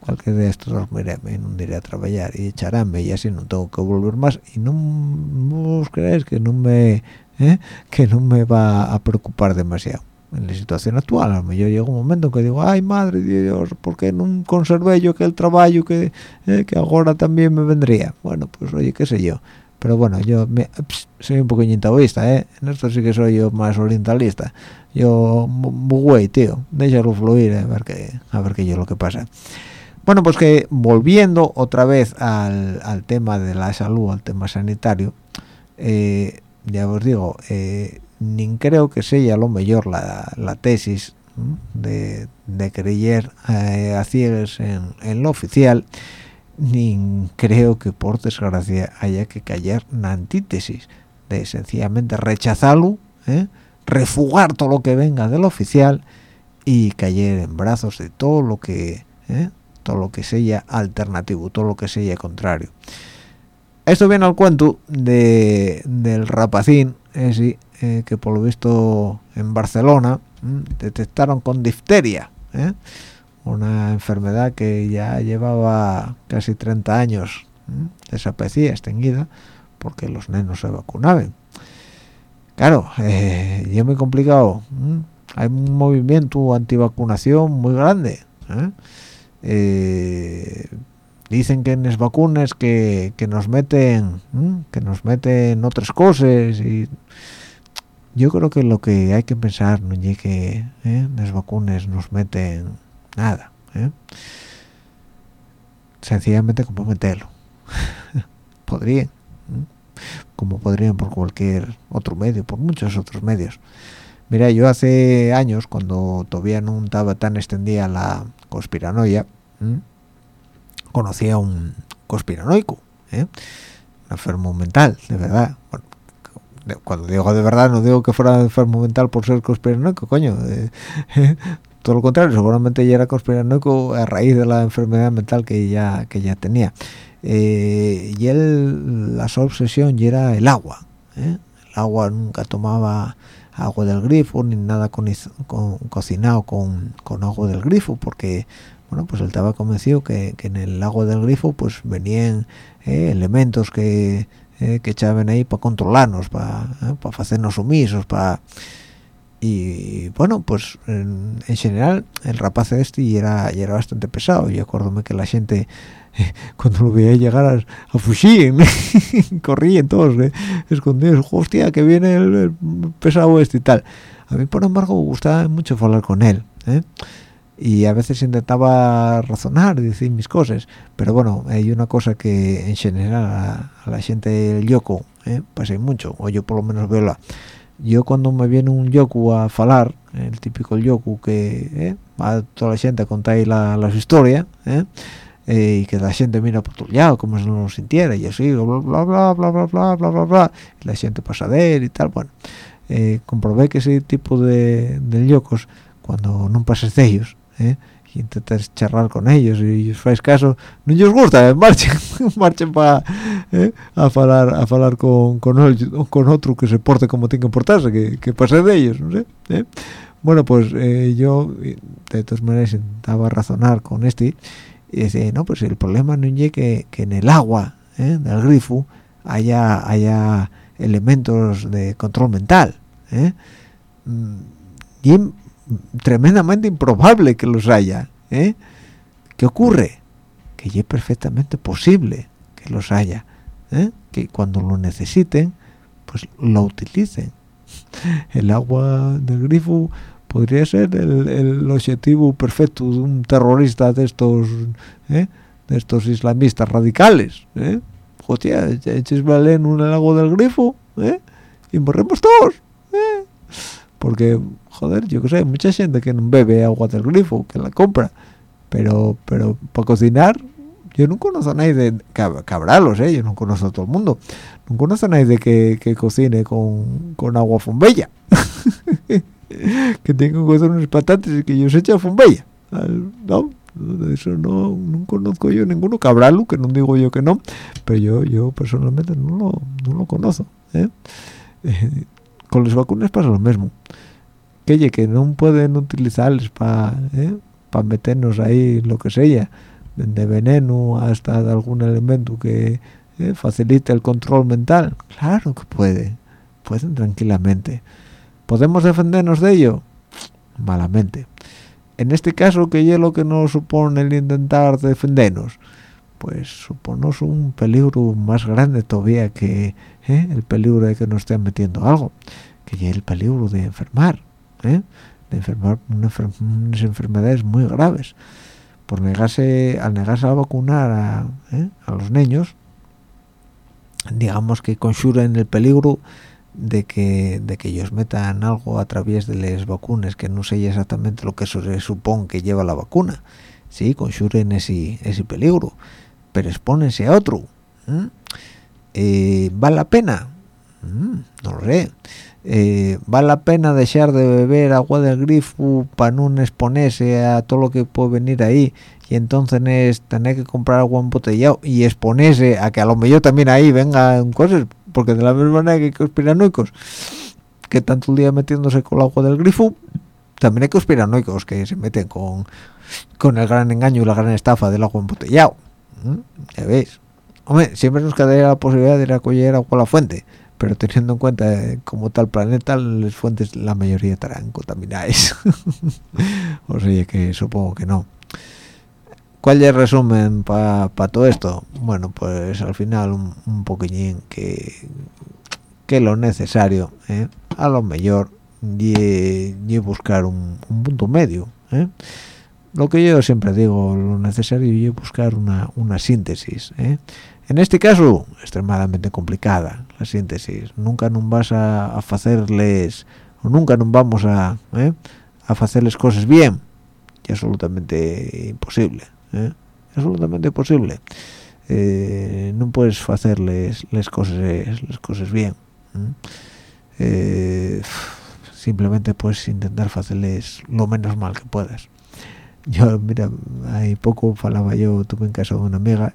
S1: cualquier de estos dormiré no iré a trabajar y echarme y así no tengo que volver más y no, no os creéis que no me ¿eh? que no me va a preocupar demasiado en la situación actual a mejor llega un momento en que digo ay madre Dios ¿por qué no conservé yo aquel trabajo que, eh, que ahora también me vendría? bueno pues oye qué sé yo pero bueno yo me, soy un poco egoísta ¿eh? en esto sí que soy yo más orientalista yo güey tío déjalo fluir a ver qué a ver qué yo lo que pasa bueno pues que volviendo otra vez al, tema de la salud al tema sanitario eh, ya os digo eh, ni creo que sea lo mejor la, tesis de, de creer eh, a ciegas en, lo oficial ni creo que por desgracia haya que callar una antítesis de sencillamente rechazarlo ¿eh? refugar todo lo que venga del oficial y caer en brazos de todo lo que ¿eh? todo lo que sea alternativo todo lo que sea contrario esto viene al cuento de, del rapacín ese eh, que por lo visto en Barcelona detectaron con difteria ¿eh? una enfermedad que ya llevaba casi 30 años desaparecía, extinguida porque los nenos se vacunaban. Claro eh, ya muy complicado hay un movimiento antivacunación muy grande dicen que en las vacunas que, nos meten que nos meten otras cosas y yo creo que lo que hay que pensar no es que ¿eh? las vacunas nos meten nada ¿eh? sencillamente comprometerlo podrían como podrían por cualquier otro medio por muchos otros medios mira yo hace años cuando todavía no estaba tan extendida la conspiranoia conocía a un conspiranoico, ¿eh? enfermo mental, de verdad. Cuando digo de verdad, no digo que fuera enfermo mental por ser conspiranoico, coño. todo lo contrario, seguramente ya era conspiranoico a raíz de la enfermedad mental que ya, que ya tenía. Eh, y él, la su obsesión ya era el agua. ¿eh? El agua nunca tomaba agua del grifo ni nada con, cocinado con, con agua del grifo porque bueno pues él estaba convencido que, en el lago del grifo pues venían eh, elementos que eh, que echaban ahí para controlarnos para eh, para hacernos sumisos para y bueno pues en, general el rapaz este era era bastante pesado. Y acuérdome que la gente cuando lo veía llegar a, a fugir corrían todos escondidos. Hostia que viene el, pesado este y tal a mí por embargo gustaba mucho hablar con él y a veces intentaba razonar decir mis cosas pero bueno hay una cosa que en general a, la gente del yoku ¿eh? pasa mucho o yo por lo menos veo la yo cuando me viene un yoku a falar el típico yoku que ¿eh? va toda la gente a contar ahí la, las historias ¿eh? ¿eh? y que la gente mira por tu lado como si no lo sintiera y así bla bla bla bla bla bla bla bla bla la gente pasa de él y tal bueno eh, comprobé que ese tipo de, de yokos cuando no pases de ellos ¿eh? y charlar con ellos y os fais caso no os gusta ¿eh? marchen marchen para ¿eh? a hablar a hablar con, otro que se porte como tiene que portarse que, que pase de ellos no sé ¿eh? bueno pues yo de todas maneras intentaba razonar con este y decía no pues el problema no es que, en el agua del grifo haya haya elementos de control mental mm, y tremendamente improbable que los haya ¿eh? ¿qué ocurre? que ya es perfectamente posible que los haya ¿eh? que cuando lo necesiten pues lo utilicen el agua del grifo podría ser el, objetivo perfecto de un terrorista de estos ¿eh? de estos islamistas radicales ¿eh? hostia, eches en un agua del grifo ¿eh? y morremos todos ¿eh? porque joder yo que sé mucha gente que no bebe agua del grifo que la compra. Pero pero para cocinar yo no conozco a nadie de cabralos eh yo no conozco a todo el mundo. No conozco a nadie que, que cocine con, con agua fombella que tenga que hacer unos patates y que yo se echa fombella no eso no, no conozco yo ninguno cabralo que no digo yo que no pero yo yo personalmente no lo, no lo conozco ¿eh? Eh, con las vacunas pasa lo mismo que no pueden utilizarles para ¿eh? meternos ahí lo que sea de veneno hasta de algún elemento que ¿eh? facilite el control mental claro que puede pueden tranquilamente podemos defendernos de ello malamente en este caso que es lo que nos supone el intentar defendernos pues suponos un peligro más grande todavía que ¿eh? el peligro de que nos estén metiendo algo que es el peligro de enfermar ¿eh? de enfermar unas enfermedades muy graves. Por negarse al negarse a vacunar a, ¿eh? los niños digamos que consuren el peligro de que de que ellos metan algo a través de las vacunas que no sé exactamente lo que se supone que lleva la vacuna. Sí consuren ese ese peligro pero expónense a otro eh, vale la pena no lo sé eh, vale la pena dejar de beber agua del grifo para no exponerse a todo lo que puede venir ahí. Y entonces es tener que comprar agua embotellado y exponerse a que a lo mejor también ahí vengan cosas porque de la misma manera que hay conspiranoicos que tanto el día metiéndose con el agua del grifo también hay conspiranoicos que se meten con con el gran engaño y la gran estafa del agua embotellado ya veis siempre nos quedaría la posibilidad de ir a coger agua a la fuente pero teniendo en cuenta eh, como tal planeta las fuentes la mayoría estarán contaminadas o sea que supongo que no ¿Cuál es el resumen para todo esto? Bueno, pues al final un, un poquillín que, lo necesario, ¿eh? a lo mejor, y, buscar un, punto medio. ¿eh? Lo que yo siempre digo, lo necesario es buscar una, una síntesis. ¿eh? En este caso, extremadamente complicada la síntesis. Nunca nos vas a, hacerles, o nunca nos vamos a, a hacerles cosas bien. Y absolutamente imposible. ¿eh? absolutamente posible eh, no puedes hacerles las cosas las cosas bien eh, simplemente puedes intentar hacerles lo menos mal que puedas yo mira hay poco falaba yo tuve en casa de una amiga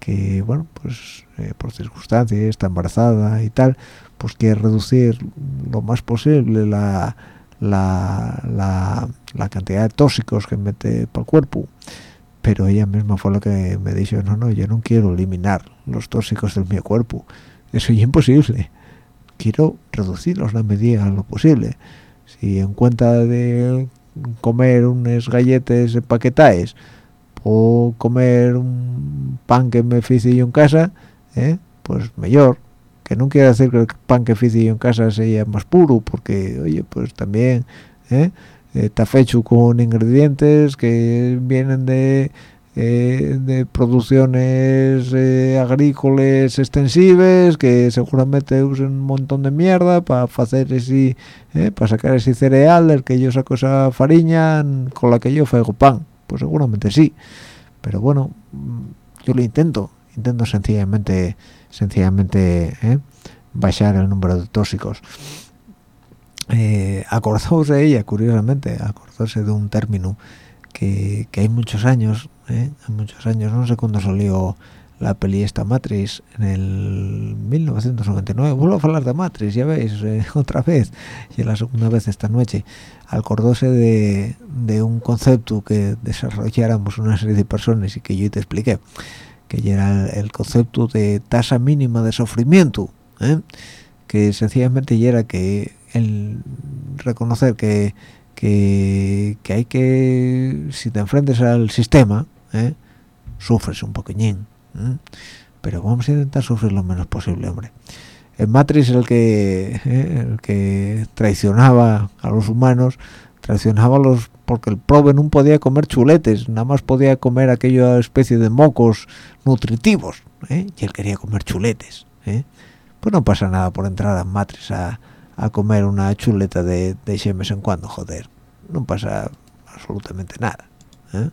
S1: que bueno pues por circunstancias está embarazada y tal pues quiere reducir lo más posible la la, la, la cantidad de tóxicos que mete para el cuerpo. Pero ella misma fue lo que me dijo, no, no, yo no quiero eliminar los tóxicos del mi cuerpo, eso es imposible, quiero reducirlos la medida lo posible. Si en cuenta de comer unos galletes paquetaes o comer un pan que me hice yo en casa, ¿eh? pues mejor. Que no quiere decir que el pan que hice yo en casa sea más puro, porque, oye, pues también... ¿eh? está hecho con ingredientes que vienen de eh, de producciones eh, agrícolas extensivas que seguramente usan un montón de mierda para hacer ese eh, para sacar ese cereal del que yo saco esa fariña con la que yo hago pan. Pues seguramente sí. Pero bueno mm, yo lo intento. Intento sencillamente sencillamente bajar el número de tóxicos. Eh, de ella, curiosamente, acordóse de un término que, hay muchos años, ¿eh? hay muchos años, no sé cuándo salió la peli esta Matrix, en el 1999, vuelvo a hablar de Matrix, ya veis, eh, otra vez, y la segunda vez esta noche, acordóse de, de un concepto que desarrolláramos una serie de personas y que yo te expliqué, que era el, concepto de tasa mínima de sufrimiento, ¿eh? que sencillamente era que el reconocer que, que, hay que, si te enfrentes al sistema, ¿eh? sufres un poquillín, pero vamos a intentar sufrir lo menos posible, hombre. En Matrix el que, ¿eh? el que traicionaba a los humanos, traicionaba a los porque el prove no podía comer chuletes, nada más podía comer aquella especie de mocos nutritivos, ¿eh? y él quería comer chuletes. Pues no pasa nada por entrar a Matrix a, a comer una chuleta de, de ese en cuando, joder. No pasa absolutamente nada. ¿eh?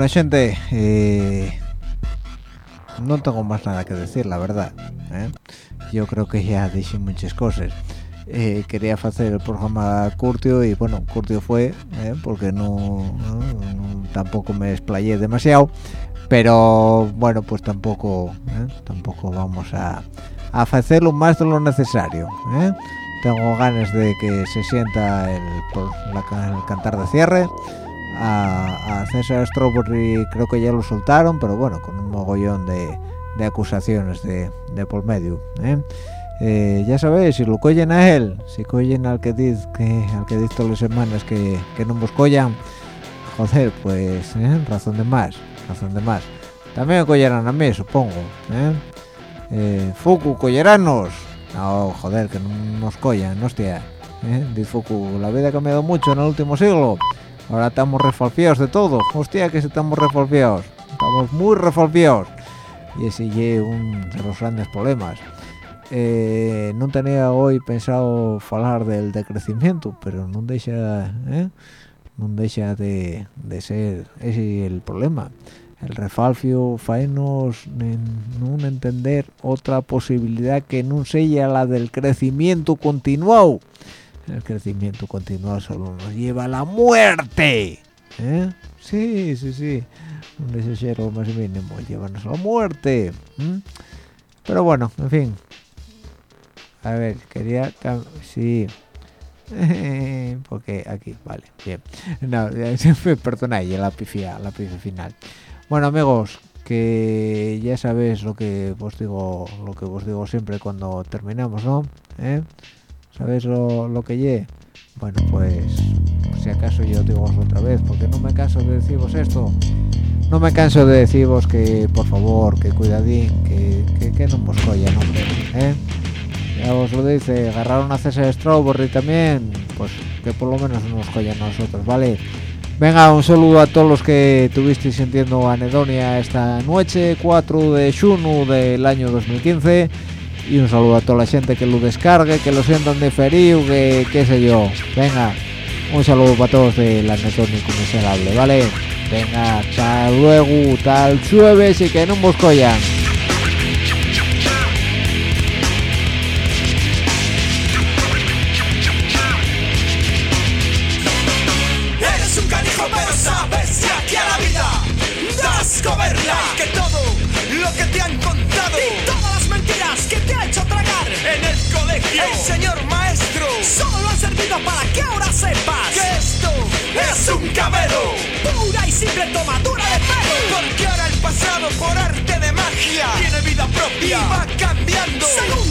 S1: Bueno, gente, eh, no tengo más nada que decir, la verdad. ¿eh? Yo creo que ya dije muchas cosas. Eh, quería hacer el programa Curtio y bueno, Curtio fue, porque no, no- tampoco me explayé demasiado, pero bueno, pues tampoco, tampoco vamos a, hacerlo más de lo necesario. Tengo ganas de que se sienta el, el cantar de cierre a, a César Strawberry creo que ya lo soltaron, pero bueno, con un mogollón de, de acusaciones de, de por medio. ¿eh? Eh, ya sabéis, si lo cogen a él, si cogen al que dice que al que dice todas las semanas que, que no nos collan, joder, pues ¿eh? razón de más, razón de más. También me collarán a mí, supongo. ¿eh? Eh, Fuku, colleranos. No, joder, que no nos collan, hostia. ¿eh? Dice Fuku, la vida ha cambiado mucho en el último siglo. Ahora estamos refalfiados de todo. Hostia, que estamos refalfiados. Estamos muy refalfiados. Y ese es un de los grandes problemas. Eh, no tenía hoy pensado hablar del decrecimiento, pero no deja, ¿eh? no deja de, de ser ese el problema. El refalfio faenos en no entender otra posibilidad que no sea la del crecimiento continuado el crecimiento continuado solo nos lleva a la muerte. ¿eh? Sí, sí, sí. Un deseo más mínimo, llévanos a la muerte. ¿m? Pero bueno, en fin. A ver, quería... Sí. Porque aquí, vale, bien. No, perdona, ya la pifia, la pifia final. Bueno, amigos, que ya sabéis lo que os digo, lo que os digo siempre cuando terminamos, ¿no? ¿Eh? ¿Sabéis lo, lo que lle? Bueno, pues si acaso yo digo otra vez, porque no me canso de deciros esto. no me canso de deciros que por favor que cuidadín que, que, que no os collan hombre ¿eh? ya os lo dice agarraron a César Strawberry también pues que por lo menos no nos collan a nosotros vale venga un saludo a todos los que tuvisteis sintiendo anedonia esta noche 4 de junio del año 2015 y un saludo a toda la gente que lo descargue que lo sientan de ferido que qué sé yo. Venga un saludo para todos de la anetónico miserable vale venga hasta luego tal llueves y que no nos collan
S2: por arte de magia, tiene vida propia y va cambiando. Según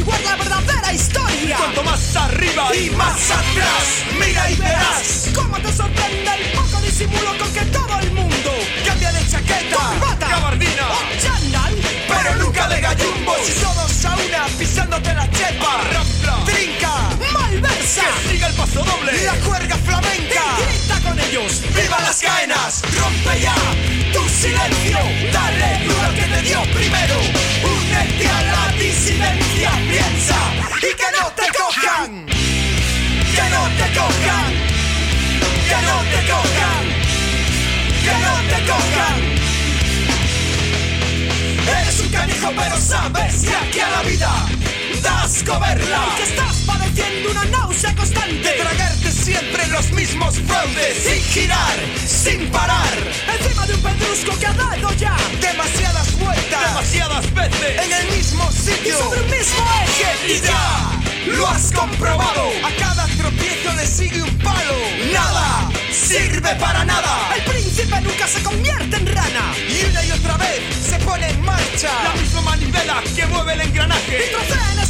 S2: averiguar la verdadera historia. Cuanto más arriba y más atrás, mira y verás cómo te sorprende el poco disimulo con que todo el mundo cambia de chaqueta, corbata, gabardina. o chándal, pero nunca de gallumbos. Y todos a una pisándote la chepa, rampla, trinca, malversa, que siga el paso doble, la cuerda flamenca, y grita con ellos, viva las caenas, rompe ya silencio, dale duro que te dio primero, únete a la disidencia, piensa y que no te cojan, que no te cojan, que no te cojan, que no te cojan. Eres un canijo pero sabes que aquí a la vida das coberla Que estás padeciendo una náusea constante. De tragarte siempre los mismos fraudes Sin girar, sin parar. Encima de un pedrusco que ha dado ya Demasiadas vueltas. Demasiadas veces. En el mismo sitio. Y sobre el mismo eje. Y ya lo has comprobado. A cada tropiezo le sigue un palo. Nada sirve para nada. El príncipe nunca se convierte en rana. Y una y otra vez se pone en marcha. La misma manivela que mueve el engranaje. Y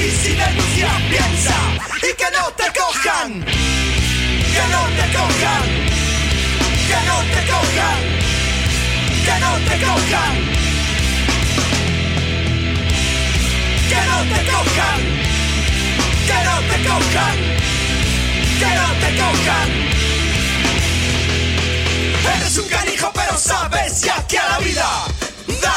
S2: disidencia Piensa. Y que no te cojan. Que no te cojan. Que no te cojan. Que no te cojan. Que no te cojan. Que no te cojan. Que no te cojan. Eres un canijo pero sabes ya que a la vida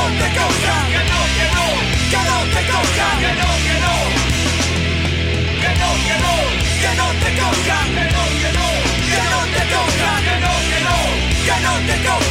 S2: no te cojan, no, no, no, no, no no, no, no.